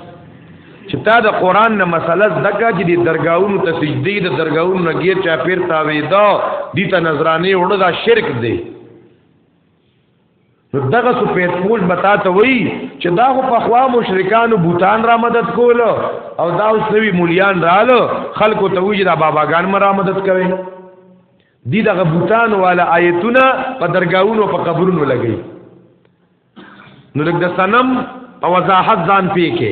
[SPEAKER 1] چې تا د قران نه مسله زکه چې د درگاہونو ته سجدي د درگاہونو نه غیر چا پیر تاوي دا دي ته نظرانه وړه دا شرک دی نو دغه سپید پوش بتا ته وای چې دا خو په خوا مشرکان او بوتان را مدد کول او دا اوس نوی مولیان رالو خلکو ته وجه دا باباګان مرا مدد کوي دی دغه بوتان والا آیتونه په درگاہونو په قبرونو لګي نو لګ د صنم او وضاحت ځان پیکه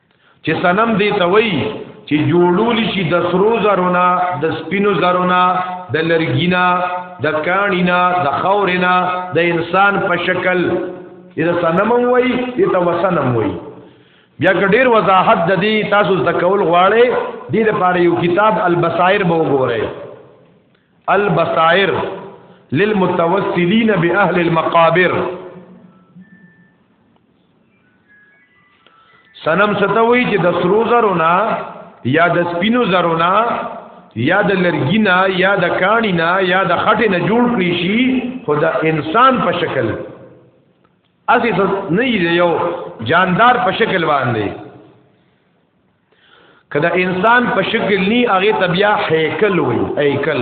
[SPEAKER 1] چې صنم دی ته وای چې جوړول شي د سرو زرونه د سپینو زرونه د لرګینا د کانینا د خورینا د انسان په شکل دا صنم وای دې ته وسنم وای بیا ډیر وضاحت د دې تاسو د کول غواړي د دې لپاره یو کتاب البصائر به وګورئ البصائر للمتوسلین باهل المقابر سنم ستوي چې د سرو زرونه یا د سپینو زرونه یا د لرګینا یا د کانینا یا د خټې نه جوړ کړی شي خو د انسان په شکل اسی نه یو جاندار په شکل باندې کدا انسان په شکل نی هغه ته بیا هیکل وای هیکل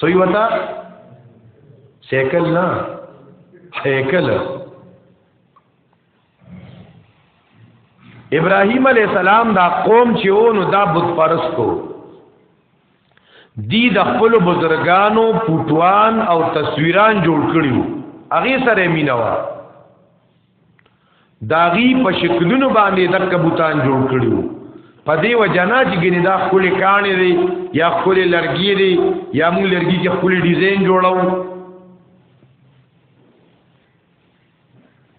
[SPEAKER 1] سوی وتا سیکل نه هیکل ابراهیم علی السلام دا قوم چې ونو دا بت پرستو دی د خپل بزرگانو پټوان او تصویران جوړ کړیو هغه سره مینوا داغي په شکلونو باندې د کبوتان جوړ کړیو په دې وجنا چې ګنې دا خپل کانې دي یا خپل لرګي دي یا موږ لرګي کې خپل ډیزاین جوړو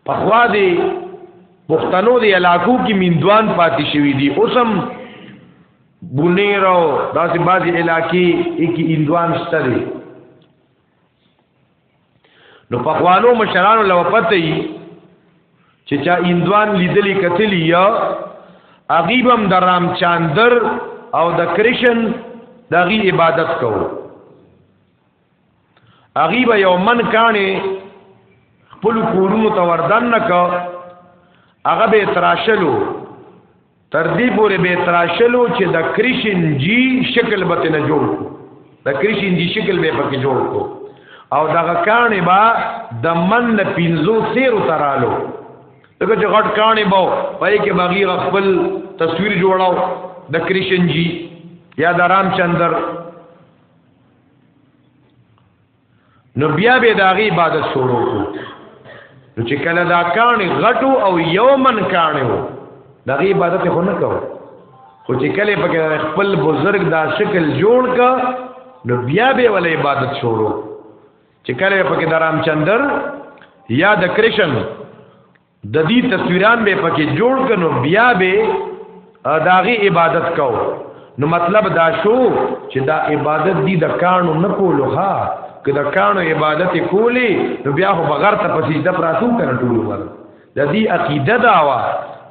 [SPEAKER 1] په خوا دې پښتنو دې علاقو کې میندوان پاتې شوی دي اوسم بونیرو داسې بعضی علاقې کې ایندوان شته دي نو په خوانو مشرانو لو پته یي چې چا اندوان لیدلی کتلی یا اغیبم د رام چاندر او د کرشن دغی عبادت کوو اغیب یو من کانه خپل کورونو ته وردن نکو هغه به تراشلو تر دې پورې به تراشلو چې د کرشن جی شکل به نه جوړ کو د کرشن جی شکل به پکې جوړ کو او دغه کانه با د من نه پینزو سیرو ترالو دغه چې غټ کانه باو پای کې باغی خپل تصویر جوړاو د کرشن جی یا د رامچندر نو بیا به دا غي عبادت شروع کو نو چې کله دا کانی غټو او یومن کانی وو دا غي عبادت خو نه کوو خو چې کله په خپل بزرگ دا شکل جوړ کا نو بیا به ول عبادت شروع چې کله په کې درام چندر یا د کرشن د دې تصویران به پکې جوړ کنو بیا به داغي عبادت کو نو مطلب دا شو چې دا عبادت دی د کانو نه کولو ها که د کانو عبادت کولی نو بیا خو بغیر ته پسې د پراتو کنه ټول ور د دې عقیده دا وا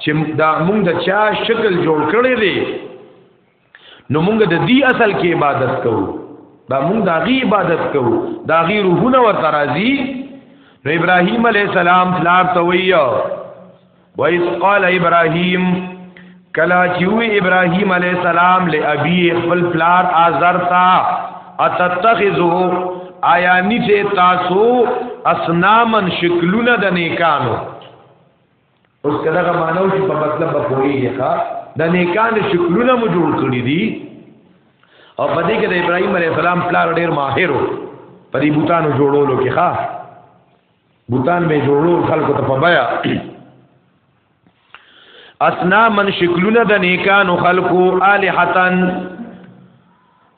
[SPEAKER 1] چې دا موږ د چا شکل جوړ کړی دی نو موږ د دې اصل کې عبادت کوو دا موږ د غي عبادت کوو دا غي روحونه ورته راځي نو ابراهيم عليه السلام پلار ته ویو وایس قال ابراهيم کلا چې وی ابراهيم عليه السلام له ابي خپل پلار آزر تا اتتخذو آیا نیته تاسو اسنامن شکلونه د نیکانو اوس کله هغه مانو چې په مطلب په پوریږي ښا د نیکان شکلونه مو جوړ کړی دي او په دې کې د ابراهیم علی السلام پلار ډیر ماهر و په دې بوتانو جوړولو کې ښا بوتان به جوړو خلکو ته په بیا اسنا من شکلونه د نیکانو خلکو الہتن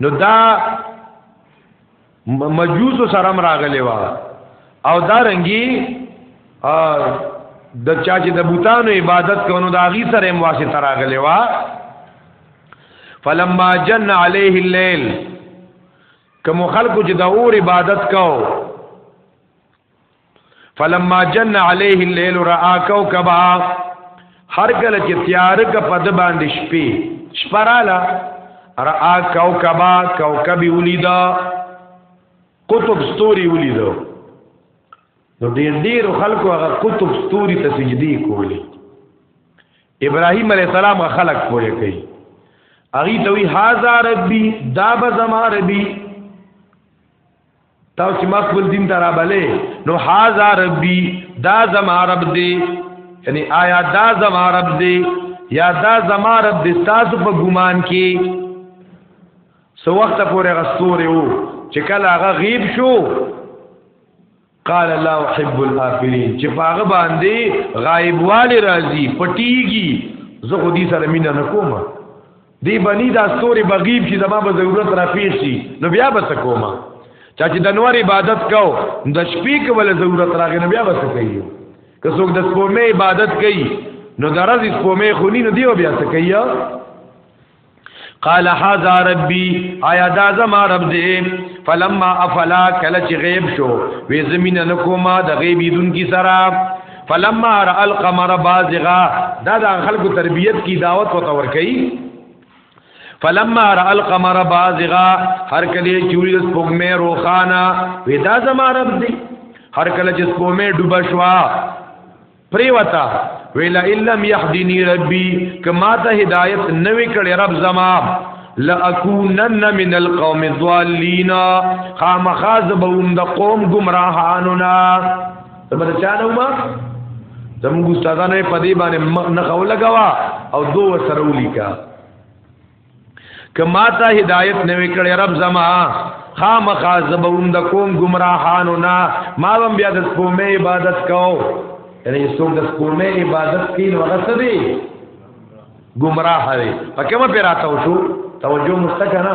[SPEAKER 1] نو دا مجوس سره راغلی و او دا رنګي د چا چې د بوتانو عبادت کوي نو دا غي سره مواسطه راغلی و فلما جن عليه الليل کوم خلکو چې د اور عبادت کو فلما جن عليه الليل را كوكبا هر کله چې تیار ک پد باندې شپې شپراله را كوكبا كوكب ولیدا قطب ستوري ولیدو نو ډیر ډیر خلکو هغه قطب ستوري ته سجدي کولې ابراهيم عليه السلام خلق پوهه کوي اغي ته وی هاذا ربي دا به زما ربي تاسو چې ما خپل دین ته رابلې نو هاذا ربي دا زما رب دی یعنی آیا دا زما رب دی یا دا زما رب دی تاسو په ګومان کې سو وخت پورې غستوري وو چې کله هغه غیب شو قال لا احب الافلين چې هغه باندې غایب والی راځي پټیږي زه خو دې سره مینه نکوم دی بنی دا ستوري بغیب چې زما به ضرورت را پیښ شي نو بیا به څه کومه چا چې د نور عبادت کو د شپې کول ضرورت راغی نو بیا به څه کوي که څوک د سپومې عبادت کوي نو د ورځې سپومې خونی نو دی بیا څه کوي قال هذا ربي آیا دا زما رب دې فلما افلا کله چې غیب شو وې زمينه نکوما د غیبی دن کی سره فلما را القمر بازغا دا د خلکو تربیت کی دعوت وته ور کوي فلما را القمر بازغا هر کله چوری د سپوږمې روخانا ودا زما رب دی هر کله چې سپوږمې ډوب شوا پریوتا ویلا الم يهدني ربي کما ته هدايت نوې کړې رب زما لأکونن من القوم الضالین خامخاز بوم د قوم گمراهانو نه تمر چا نو ما زموږ استادانو په دې باندې نه خو لګوا او دو وسره ولیکا کما ته هدایت نه وکړې رب زما خامخا زبون د کوم گمراهانو نا ما هم بیا د سپومې عبادت کو یعنی څوک د سپومې عبادت کین وغسه دی گمراه دی پکې ما پیراته وشو توجه مستکنه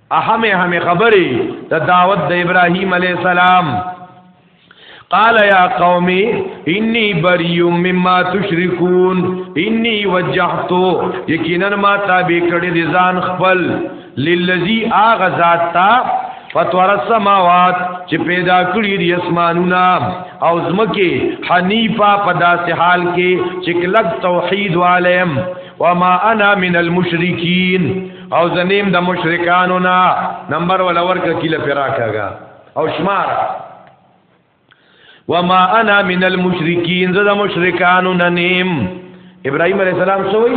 [SPEAKER 1] اهمه همه خبرې د دعوت د ابراهیم علی السلام قال يا قوم اني بريء مما تشركون اني وجهت یقینا ما تابع کړی دي ځان خپل للذي اغه ذات تا فطور السماوات چې پیدا کړی دي اسمانونه او زمکه حنیفه په داسې حال کې چې کلک توحید عالم وما انا من المشرکین او زنیم د مشرکانو نه نمبر ولا ورک کله فراکاګه او شمار وما انا من المشرکین زه د مشرکانو نه نیم ابراهیم علی السلام سوئی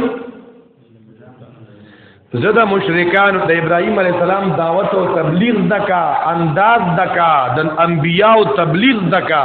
[SPEAKER 1] زه د مشرکانو د ابراهیم علی السلام دعوت او تبلیغ دکا انداز دکا د انبیاء او تبلیغ دکا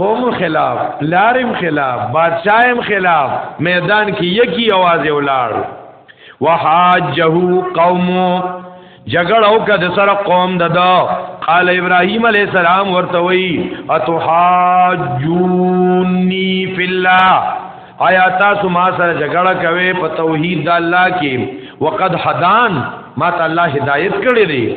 [SPEAKER 1] قوم خلاف لارم خلاف بادشاہم خلاف میدان کې یکی आवाज ولاړ وحاجه قوم جګړه او کده سره قوم ددا قال ابراهيم عليه السلام ورته وی اتحاجوني في الله آیا تاسو ما سره جګړه کوي په توحید د الله کې وقد حدان ما ته الله هدایت کړی دی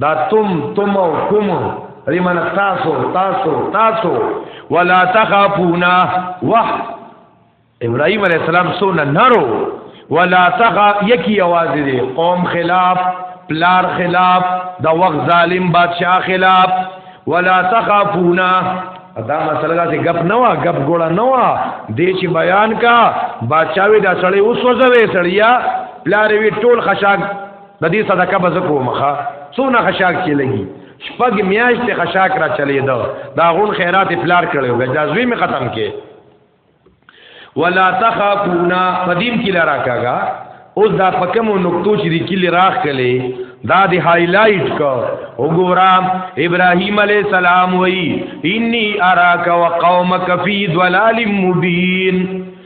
[SPEAKER 1] دا تم تم او کوم دې من تاسو تاسو تاسو ولا تخافونا وح ابراهيم عليه السلام سونه نرو ولا تخا یکی आवाज دې قوم خلاف پلار خلاف د وخت ظالم بادشاہ خلاف ولا تخافونا دا مسله دا چې غپ نه وا غپ ګوړه نه وا دې چې بیان کا بادشاہ وی دا سړی اوس وځوي سړیا پلار وی ټول خشاک د دې صدقه به زکو مخه څونه خشاک چې لګي شپږ میاشت خشاک را چلی دا دا غون خیرات پلار کړو دا زوی می ختم کې ولا تخافونا قدیم کی لرا کاغا اوس دا پکم او نقطو چې دی کلی راخ کله دا دی هایلایټ کو وګورم ابراهیم علی السلام وی انی اراک وقومک فی ضلال مبین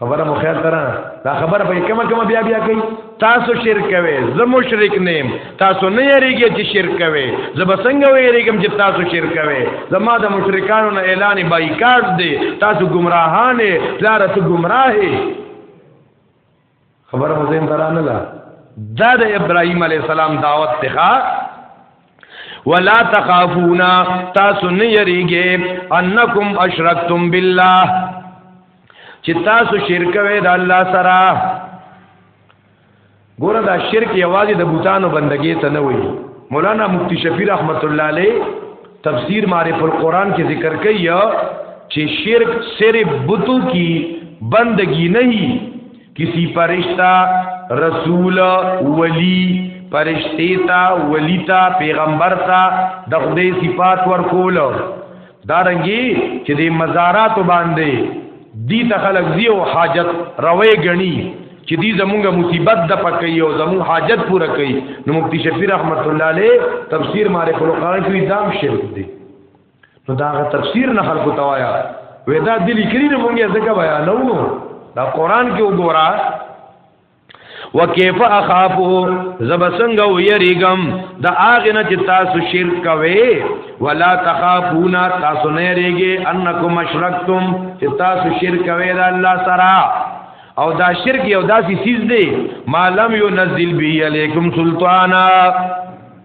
[SPEAKER 1] خبره مو خیال ترا دا خبره په کمه کمه بیا بیا کوي تاسو شرک کوي زه مشرک نیم تاسو نه یریږئ چې شرک کوي زه به څنګه ویریږم چې تاسو شرک کوي زما د مشرکانو نه اعلان بایکاټ دی تاسو گمراهان پلار ته گمراه خبر مو زین درانه لا دا د ابراهیم علی السلام دعوت تخا ولا تخافونا تاسو نه یریږئ انکم اشرکتم بالله چې تاسو شرک وې د الله سره ګوره دا شرک یوازې د بوتانو بندګۍ ته نه وایي مولانا مفتی شفیع رحمت الله علیه تفسیر معرف القرآن کې ذکر کوي چې شرک صرف بتو کی بندگی نہیں کسی پرشتہ رسول ولی پرشتہ تا ولی تا پیغمبر تا د خدای صفات ورکول دا رنګي چې د مزارات باندې دی ته خلک دی او حاجت روي غني چې دی زمونږه مصیبت د پکې او زمون حاجت پوره کوي نو مفتی شفیع رحمت الله علیه تفسیر معرفت القرآن کې دام شرک دی نو دا غ تفسیر نه خلق توایا ودا د لیکلی نه مونږه ځکه بیانونو دا قران کې وګورا وکيف اخاف زبسنګ او يريګم د اغه نه چې تاسو شرک کوي ولا تخافون تاسو نه ريګي انکم مشرکتم چې تاسو شرک کوي د الله سره او دا شرک یو داسې چیز دی ما لم ينزل به علیکم سلطانا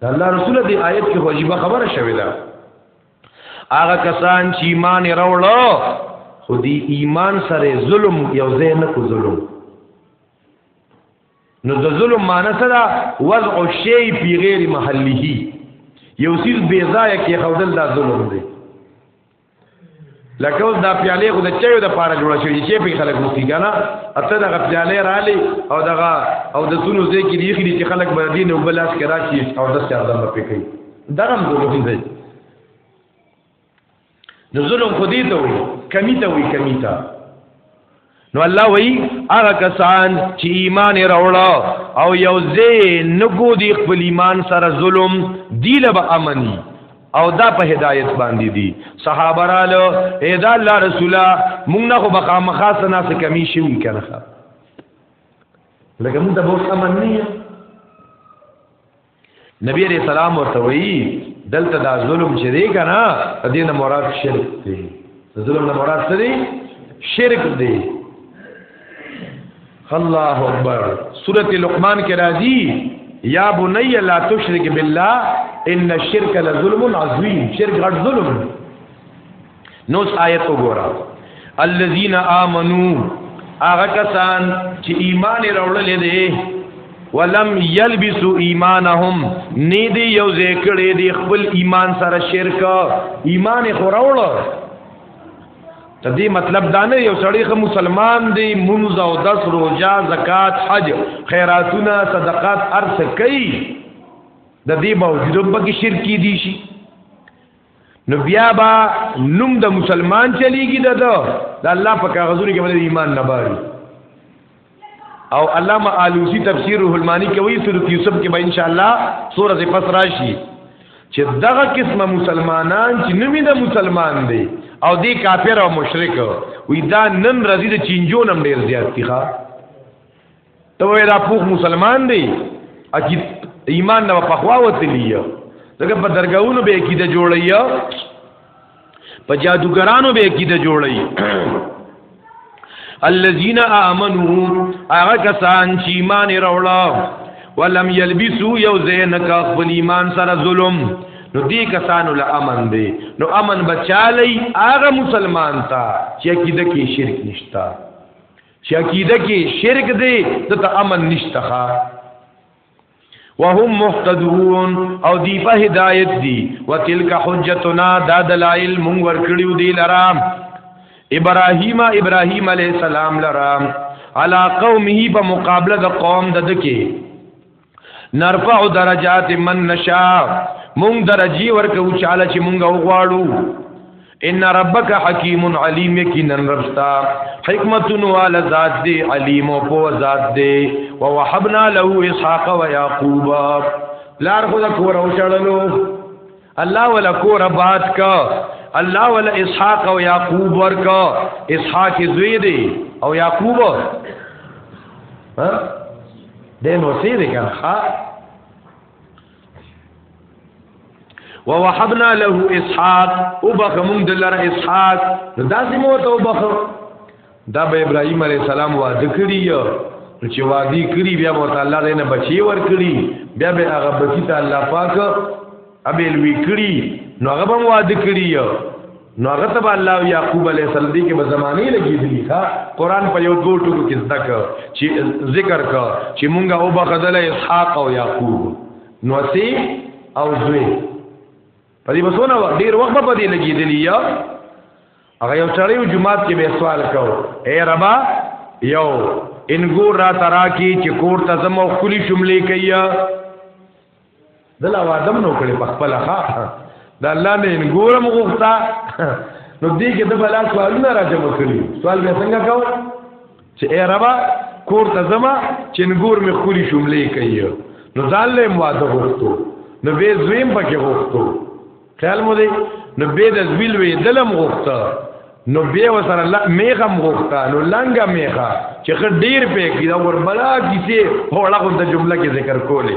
[SPEAKER 1] د الله رسول دی آیت کې واجبہ خبره شوې ده هغه کسان چې ایمان راوړل خو دی ایمان سره ظلم یو ځای نه کو ظلم نو د ظلم معنی سره وضع الشی فی غیر محله یو سیز بی ځای کې خودل دا ظلم دی لکه اوس دا پیالې خو د چایو د پاره جوړ شوې چې په خلک مو کیږي نه اته دا پیالې رالي او دغه او د سونو ځای کې دی خري چې خلک باندې نه وبلاس کې راشي او د څه اردم په کوي درم ظلم دی د ظلم خو دې ته وي کمی ته وي کمی ته نو الله وی هغه کسان چې ایمان راوړا او یو ځای نګو دی خپل ایمان سره ظلم دی لب امنی او دا په هدایت باندې دي صحابه رالو اے دا الله رسولا مونږ نه خو بخا مخاص نه څه کمی شي کنه لکه مونږ ته به امن نه نبی علیہ السلام ورته وی دلته دا ظلم چې دی کنه د دې نه مراد شرک دی ظلم نه مراد څه دی شرک دی الله اکبر سورۃ لقمان کې راځي یا بنی لا تشرک بالله ان الشرک لظلم عظیم شرک غټ ظلم نو آیت وګوره الذين امنوا هغه کسان چې ایمان راوړل دي ولم یلبسو ایمانهم نی دی یو ذکرې دی خپل ایمان سره شرک ایمان خوراوړ ته دې مطلب دا نه یو سړی خو مسلمان دی منځ او دس روزه زکات حج خیراتونه صدقات ارث کوي د دې باوجود به شرک کی دي شي نو بیا با نوم د مسلمان چلیږي د د الله په کاغذونو کې باندې ایمان نه باري او علامه علوسی تفسیر روح المانی کې وایي سورۃ یوسف کې به ان شاء الله سورۃ پس راشي چې دغه قسمه مسلمانان چې نومي د مسلمان دی او دی کافر او مشرک وي دا نن رضی د چینجو نم ډیر زیات دي ښا ته وې دا پوخ مسلمان دی اکید ایمان نه په خوا وتلی یو دغه په درگاہونو به کیده جوړی په جادوګرانو به کیده جوړی الذين امنوا هغه کسان چې ایمان وروړه ولم يلبسوا یو زین کا خپل ایمان سره ظلم نو دې کسانو له امن دی نو امن بچالی هغه مسلمان تا چې کیده کې شرک نشتا چې عقیده کې شرک دی د ته امن نشته ښا وهم مهتدون او دی په هدایت دی وتلک حجتنا دا دلائل مونږ ورکړیو دی لرام ابراهیم ابراهیم علی السلام لرام علا قومه په مقابله د قوم د دکې نرفع درجات من نشا مونږ درجی ورکو چاله چې مونږ وغواړو ان ربک حکیم علیم یقینا ربستا حکمت وال ذات دی علیم او پو ذات دی ووهبنا له اسحاق و یاقوب لار خو دا کور او چړلو الله ولا کور آباد کا الله ولا اسحاق او یعقوب ورکا اسحاق زوی دی او یعقوب ها دین وسی دی کنه ها ووهبنا له اسحاق وبخمون دلر اسحاق داسې مو ته وبخم دا به ابراهيم عليه السلام وعده کړی یو چې وادي کړی بیا به تعالی دینه بچي ور کړی بیا به هغه بچی ته الله پاک ابل وی کړی نو هغه به وعده کړی یو نو هغه ته الله يعقوب عليه السلام دې کې به زمانه لګې دي ها قران په یو دوه ټکو کې زده کړ چې ذکر کړ چې مونږه او بخدل اسحاق او يعقوب نو سي او زوی په دې بسونه ډیر وخت په دې لګیدلی یا هغه یو چړې یو جمعات کې به سوال کو اے ربا یو انګور را ترا کی چې کور ته زم او خلی شملې کیا دلا وادم نو کړي په خپل ها د الله نه انګور مغوختا نو دې کې د بلا سوالونه راځم کړی سوال به څنګه کوم چې اے ربا کور ته زما چنګور می خوري شملې کوي نو ځان له مواده وختو نو به زویم پکې وختو خیال مو دی نو به د زویل وی دلم وخته نو به وسره لا میغم وخته نو لنګه میغه چې خ ډیر پې کی دا ور بلا کیسه هوړه غو د جمله کې ذکر کولې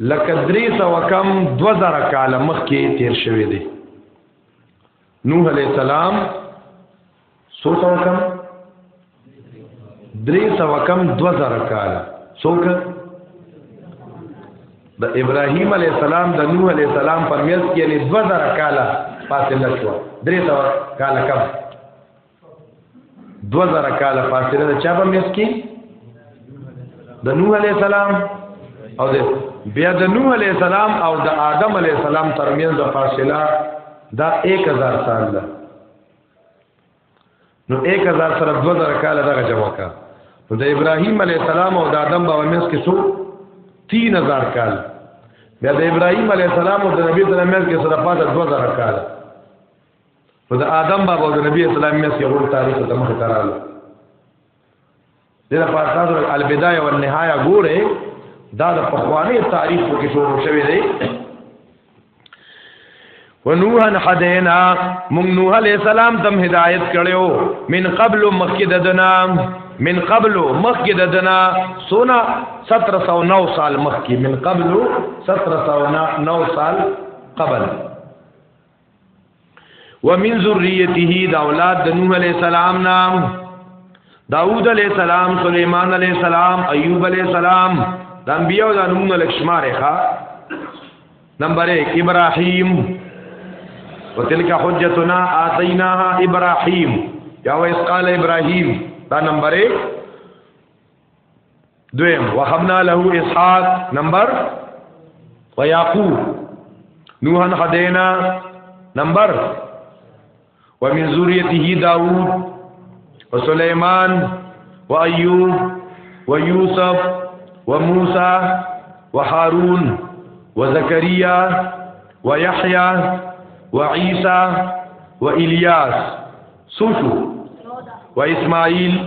[SPEAKER 1] لکه درې سو کم دو زره کال مخکې تیر شوی دی نوح علیہ السلام سو سو کم درې سو کم دو زره کال څوک د ابراهیم علیہ السلام د نوح علیہ السلام په میت کې یعنی دو زره کال فاصله شو درې سو کال کم دو زر کال فاصله ده چا په میس کې د نوح علی السلام او د بیا د نوح علی السلام او د آدم علی السلام ترمنځ د فاصله دا 1000 سال ده نو 1000 سره 2000 کال دغه جمع کا نو د ابراهیم علی السلام او د آدم بابا میس کې څو 3000 کال بیا د ابراهیم علی السلام او د نبی صلی الله علیه وسلم کې سره پاتې 2000 کال په د آدم بابا او د نبی اسلام مې سي غوړ تاریخ ته مخ تراله دغه په تاسو البدايه والنهايه ګوره دا د پخوانی تاریخ کې شروع شوی دی ونوحا حدینا مونږ نوح علیہ السلام تم هدایت کړو من قبل مخکد دنا من قبل مخکد دنا سونا 1709 سال مخکی من قبل 1709 سال قبل ومن ذریته د اولاد د نوح علی السلام نام داوود علی السلام سليمان علی السلام ایوب علی السلام د انبیو د نوم لکشمار ښا نمبر 1 ابراهیم وتلک حجتنا اتیناها ابراهیم یا ویس قال ابراهیم دا نمبر 1 دویم وهبنا له اسحاق نمبر ويعقوب نوحا هدينا نمبر ومن ذريته داوود وسليمان وايوب ويوسف وموسى وهارون وزكريا ويحيى وعيسى وإلياس سوشو وإسماعيل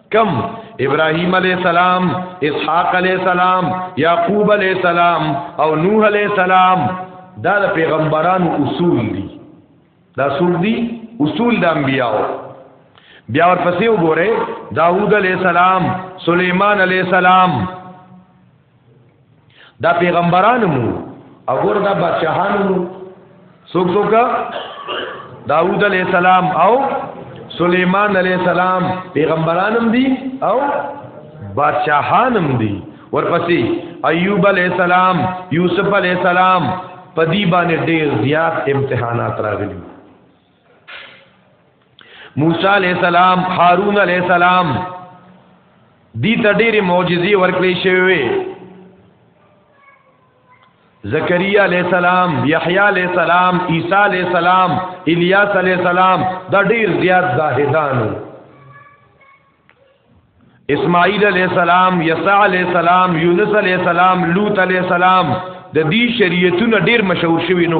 [SPEAKER 1] کم ابراهيم عليه السلام اسحاق عليه السلام يعقوب عليه السلام او نوح عليه السلام دا د پیغمبرانو اصول دي دا اصول دي اصول د انبياو بیا ورپسې وګوره داوود عليه السلام سليمان عليه السلام دا پیغمبرانو مو او ګور دا بادشاہانو مو څوک څوک داوود علیہ السلام او سلیمان علیہ السلام پیغمبرانم دي او بادشاہانم دي ورپسې ایوب علیہ السلام یوسف علیہ السلام په دی باندې ډیر زیات امتحانات راغلي موسی علی السلام هارون علی السلام دي ته ډېری معجزې ورکړې شوې زکریا علی السلام یحیی علی السلام عیسی علی السلام الیاس علی السلام دا ډېر زیات زاهدانو اسماعیل علیہ السلام یسع علیہ السلام یونس علیہ السلام لوط علیہ السلام د دې شریعتونه ډیر مشهور شوی نو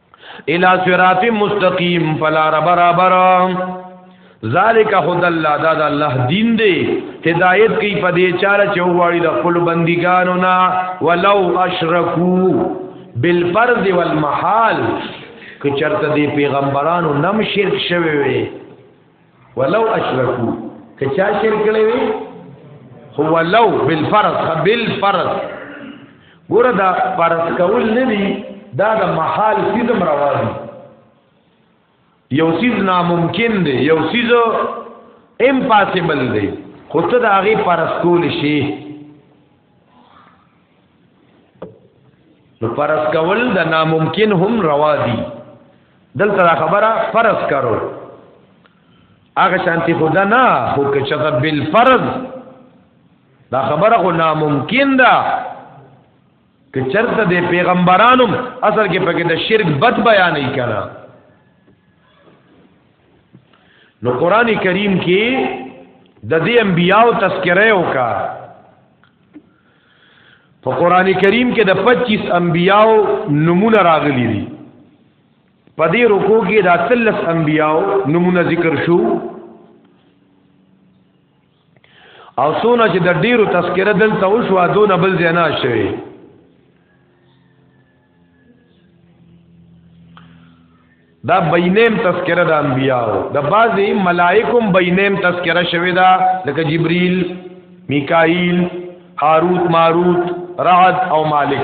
[SPEAKER 1] الى صراط مستقيم فلا برابر ذالک خد الله دا د الله دین دی هدایت کوي په دې چاره چې وواړي د خپل بندګانو نا ولو اشرکو بالفرض والمحال که چرته دی پیغمبرانو نم شرک شوی وي ولو اشرکو که چا شرک کړی وي هو لو بالفرض بالفرض ګوره دا فرض کول نه دي دا د محال سیزم راوازي یو سیز ناممکن دی یو سیز امپاسبل دی خو ته د هغې فرض کول شي نو فرض کول د ناممکن هم روا دي دلته دا خبره فرض کرو هغه شانتی خدا نه خو که چغه بل فرض دا خبره خو ناممکن ده که چرته د پیغمبرانو اصل کې پکې د شرک بد بیان نه کړه نو قران کریم کې د دې انبیانو تذکره وکا په قران کریم کې د 25 انبیانو نمونه راغلي دي په دې رکو کې د 13 انبیانو نمونه ذکر شو او سونه چې د ډیرو تذکره دلته وشو دون بل زینا شوی دا بینیم تذکره د انبیاء د بعضی ملائکم بینیم تذکره شوی دا لکه جبرئیل میکائیل هاروت ماروت رعد او مالک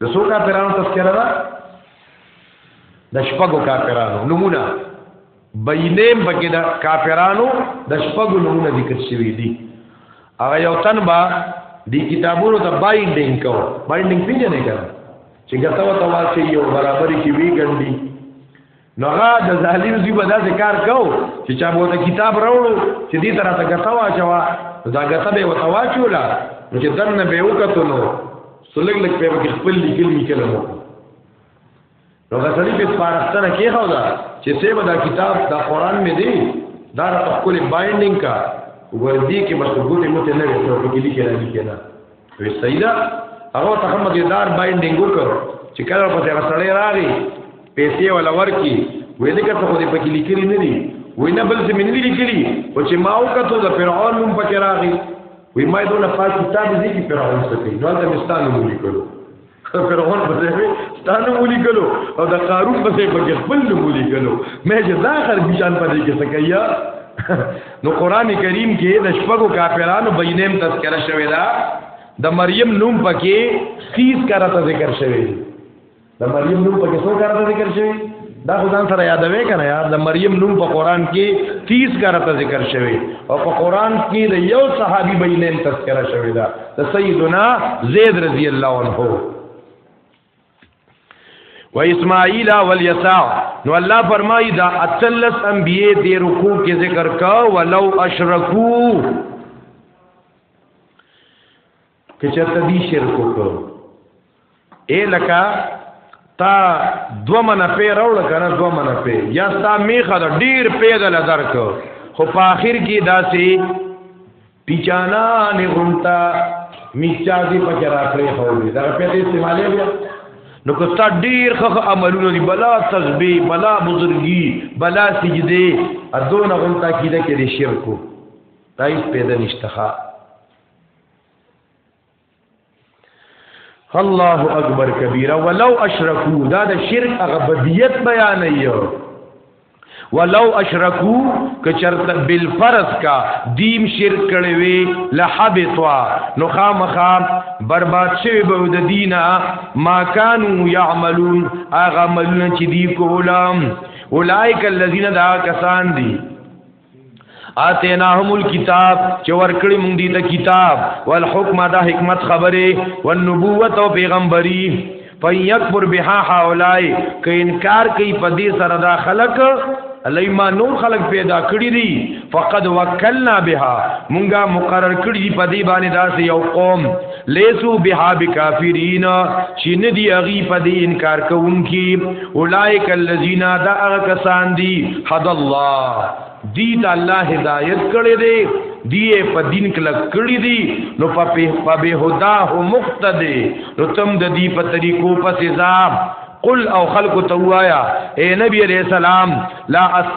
[SPEAKER 1] د څو کافرانو تذکرہ ده د شپږو کافرانو نمونه بینیم پکې د کافرانو د شپږو نمونه ذکر شوی دي هغه یو تن با دی کتابونو ته بایندینګ کو بایندینګ پیژنې کړه چې ګټه وته واچي یو برابرې کې وی ګنډي نو هغه د ظالم زی به داسې کار کو چې چا به د کتاب راوړو چې دې طرح ته غتا واچوا دا غتا به وتا واچولا چې دنه به وکړو نو سلګ لګ په کې خپل لیکل لیکل مو نو غسلی په فارختنه کې خو دا چې سه به دا کتاب دا قران مې دی دا خپل بایندینګ کا وردی کې بس ګوتې مته نه وي څو کې لیکل نه کېږي وی سیدا هغه ته هم دې دار بایندینګ وکړ چې کله په دې سړی راغی پیسې ولا ورکی وې دې کته خو دې پکې لیکلي نه دي وې نه بل څه منلي لیکلي او چې ما وکړو د فرعون نوم پکې راغی وې ما دونه فاس کتاب دې کې فرعون څه کوي نو دا مستانه مو لیکلو فرعون په ځای وي ستانه ولي ګلو او د قارون په ځای په خپل نوم ولي ګلو مې چې دا خر بشان پدې کې سکیا نو قران کریم کې د شپږو کافرانو بینیم تذکرہ شوی دا د مریم نوم پکې 30 کرته ذکر شوی د مریم نوم پکې څو کرته ذکر شوی دا خو ځان سره یادوي کنه یار د مریم نوم په قران کې 30 کرته ذکر شوی او په قران کې د یو صحابي بینن تذکرہ شوی دا د سیدنا زید رضی الله عنه و اسماعیل او الیسع نو الله فرمایي دا اتلس انبیې د رکوع کې ذکر کا ولو اشرکو که چرته دی شرک وکړو اے لکا تا دو منه پی راوړ کنه دو منه پی یا تا میخه د ډیر پیدل درک خو په اخر کې داسې پیچانا نه غونتا میچا دی په کرا پرې خو دی دا په دې استعمالې بیا نو که تا ډیر خخ عملونه دی بلا تسبیح بلا بزرگی بلا سجده ادونه غونتا کیده کې شرکو دا هیڅ پیدا نشته الله اکبر کبیره ولو اشرکو دا د شرک هغه بدیت بیان ایو ولو اشرکو که چرته بل فرض کا دیم شرک کړي وي لحبطوا نو خامخا برباد شوی به د دینه ما کانوا یعملون اغه ملونه چې دی کولم اولائک الذین دا کسان دي اتیناهم الكتاب چې ورکړي مونږ دي ته کتاب والحکم دا حکمت خبره والنبوت او پیغمبري فیکبر بها هؤلاء ک انکار کوي په دې سره دا خلق الی ما نور خلق پیدا کړی دي فقد وکلنا بها مونږه مقرر کړی په دې باندې داسې یو قوم لیسو بها بکافرین چې نه دی اغي په دې انکار کوونکی اولایک الذین دا هغه کسان دي حد الله دی ته الله هدایت کړی دی دی په دین کله کړی دی نو په به هدا هو مقتدی نو تم د دی په طریقو په سزا قل او خلق توایا اے نبی علیہ السلام لا اسال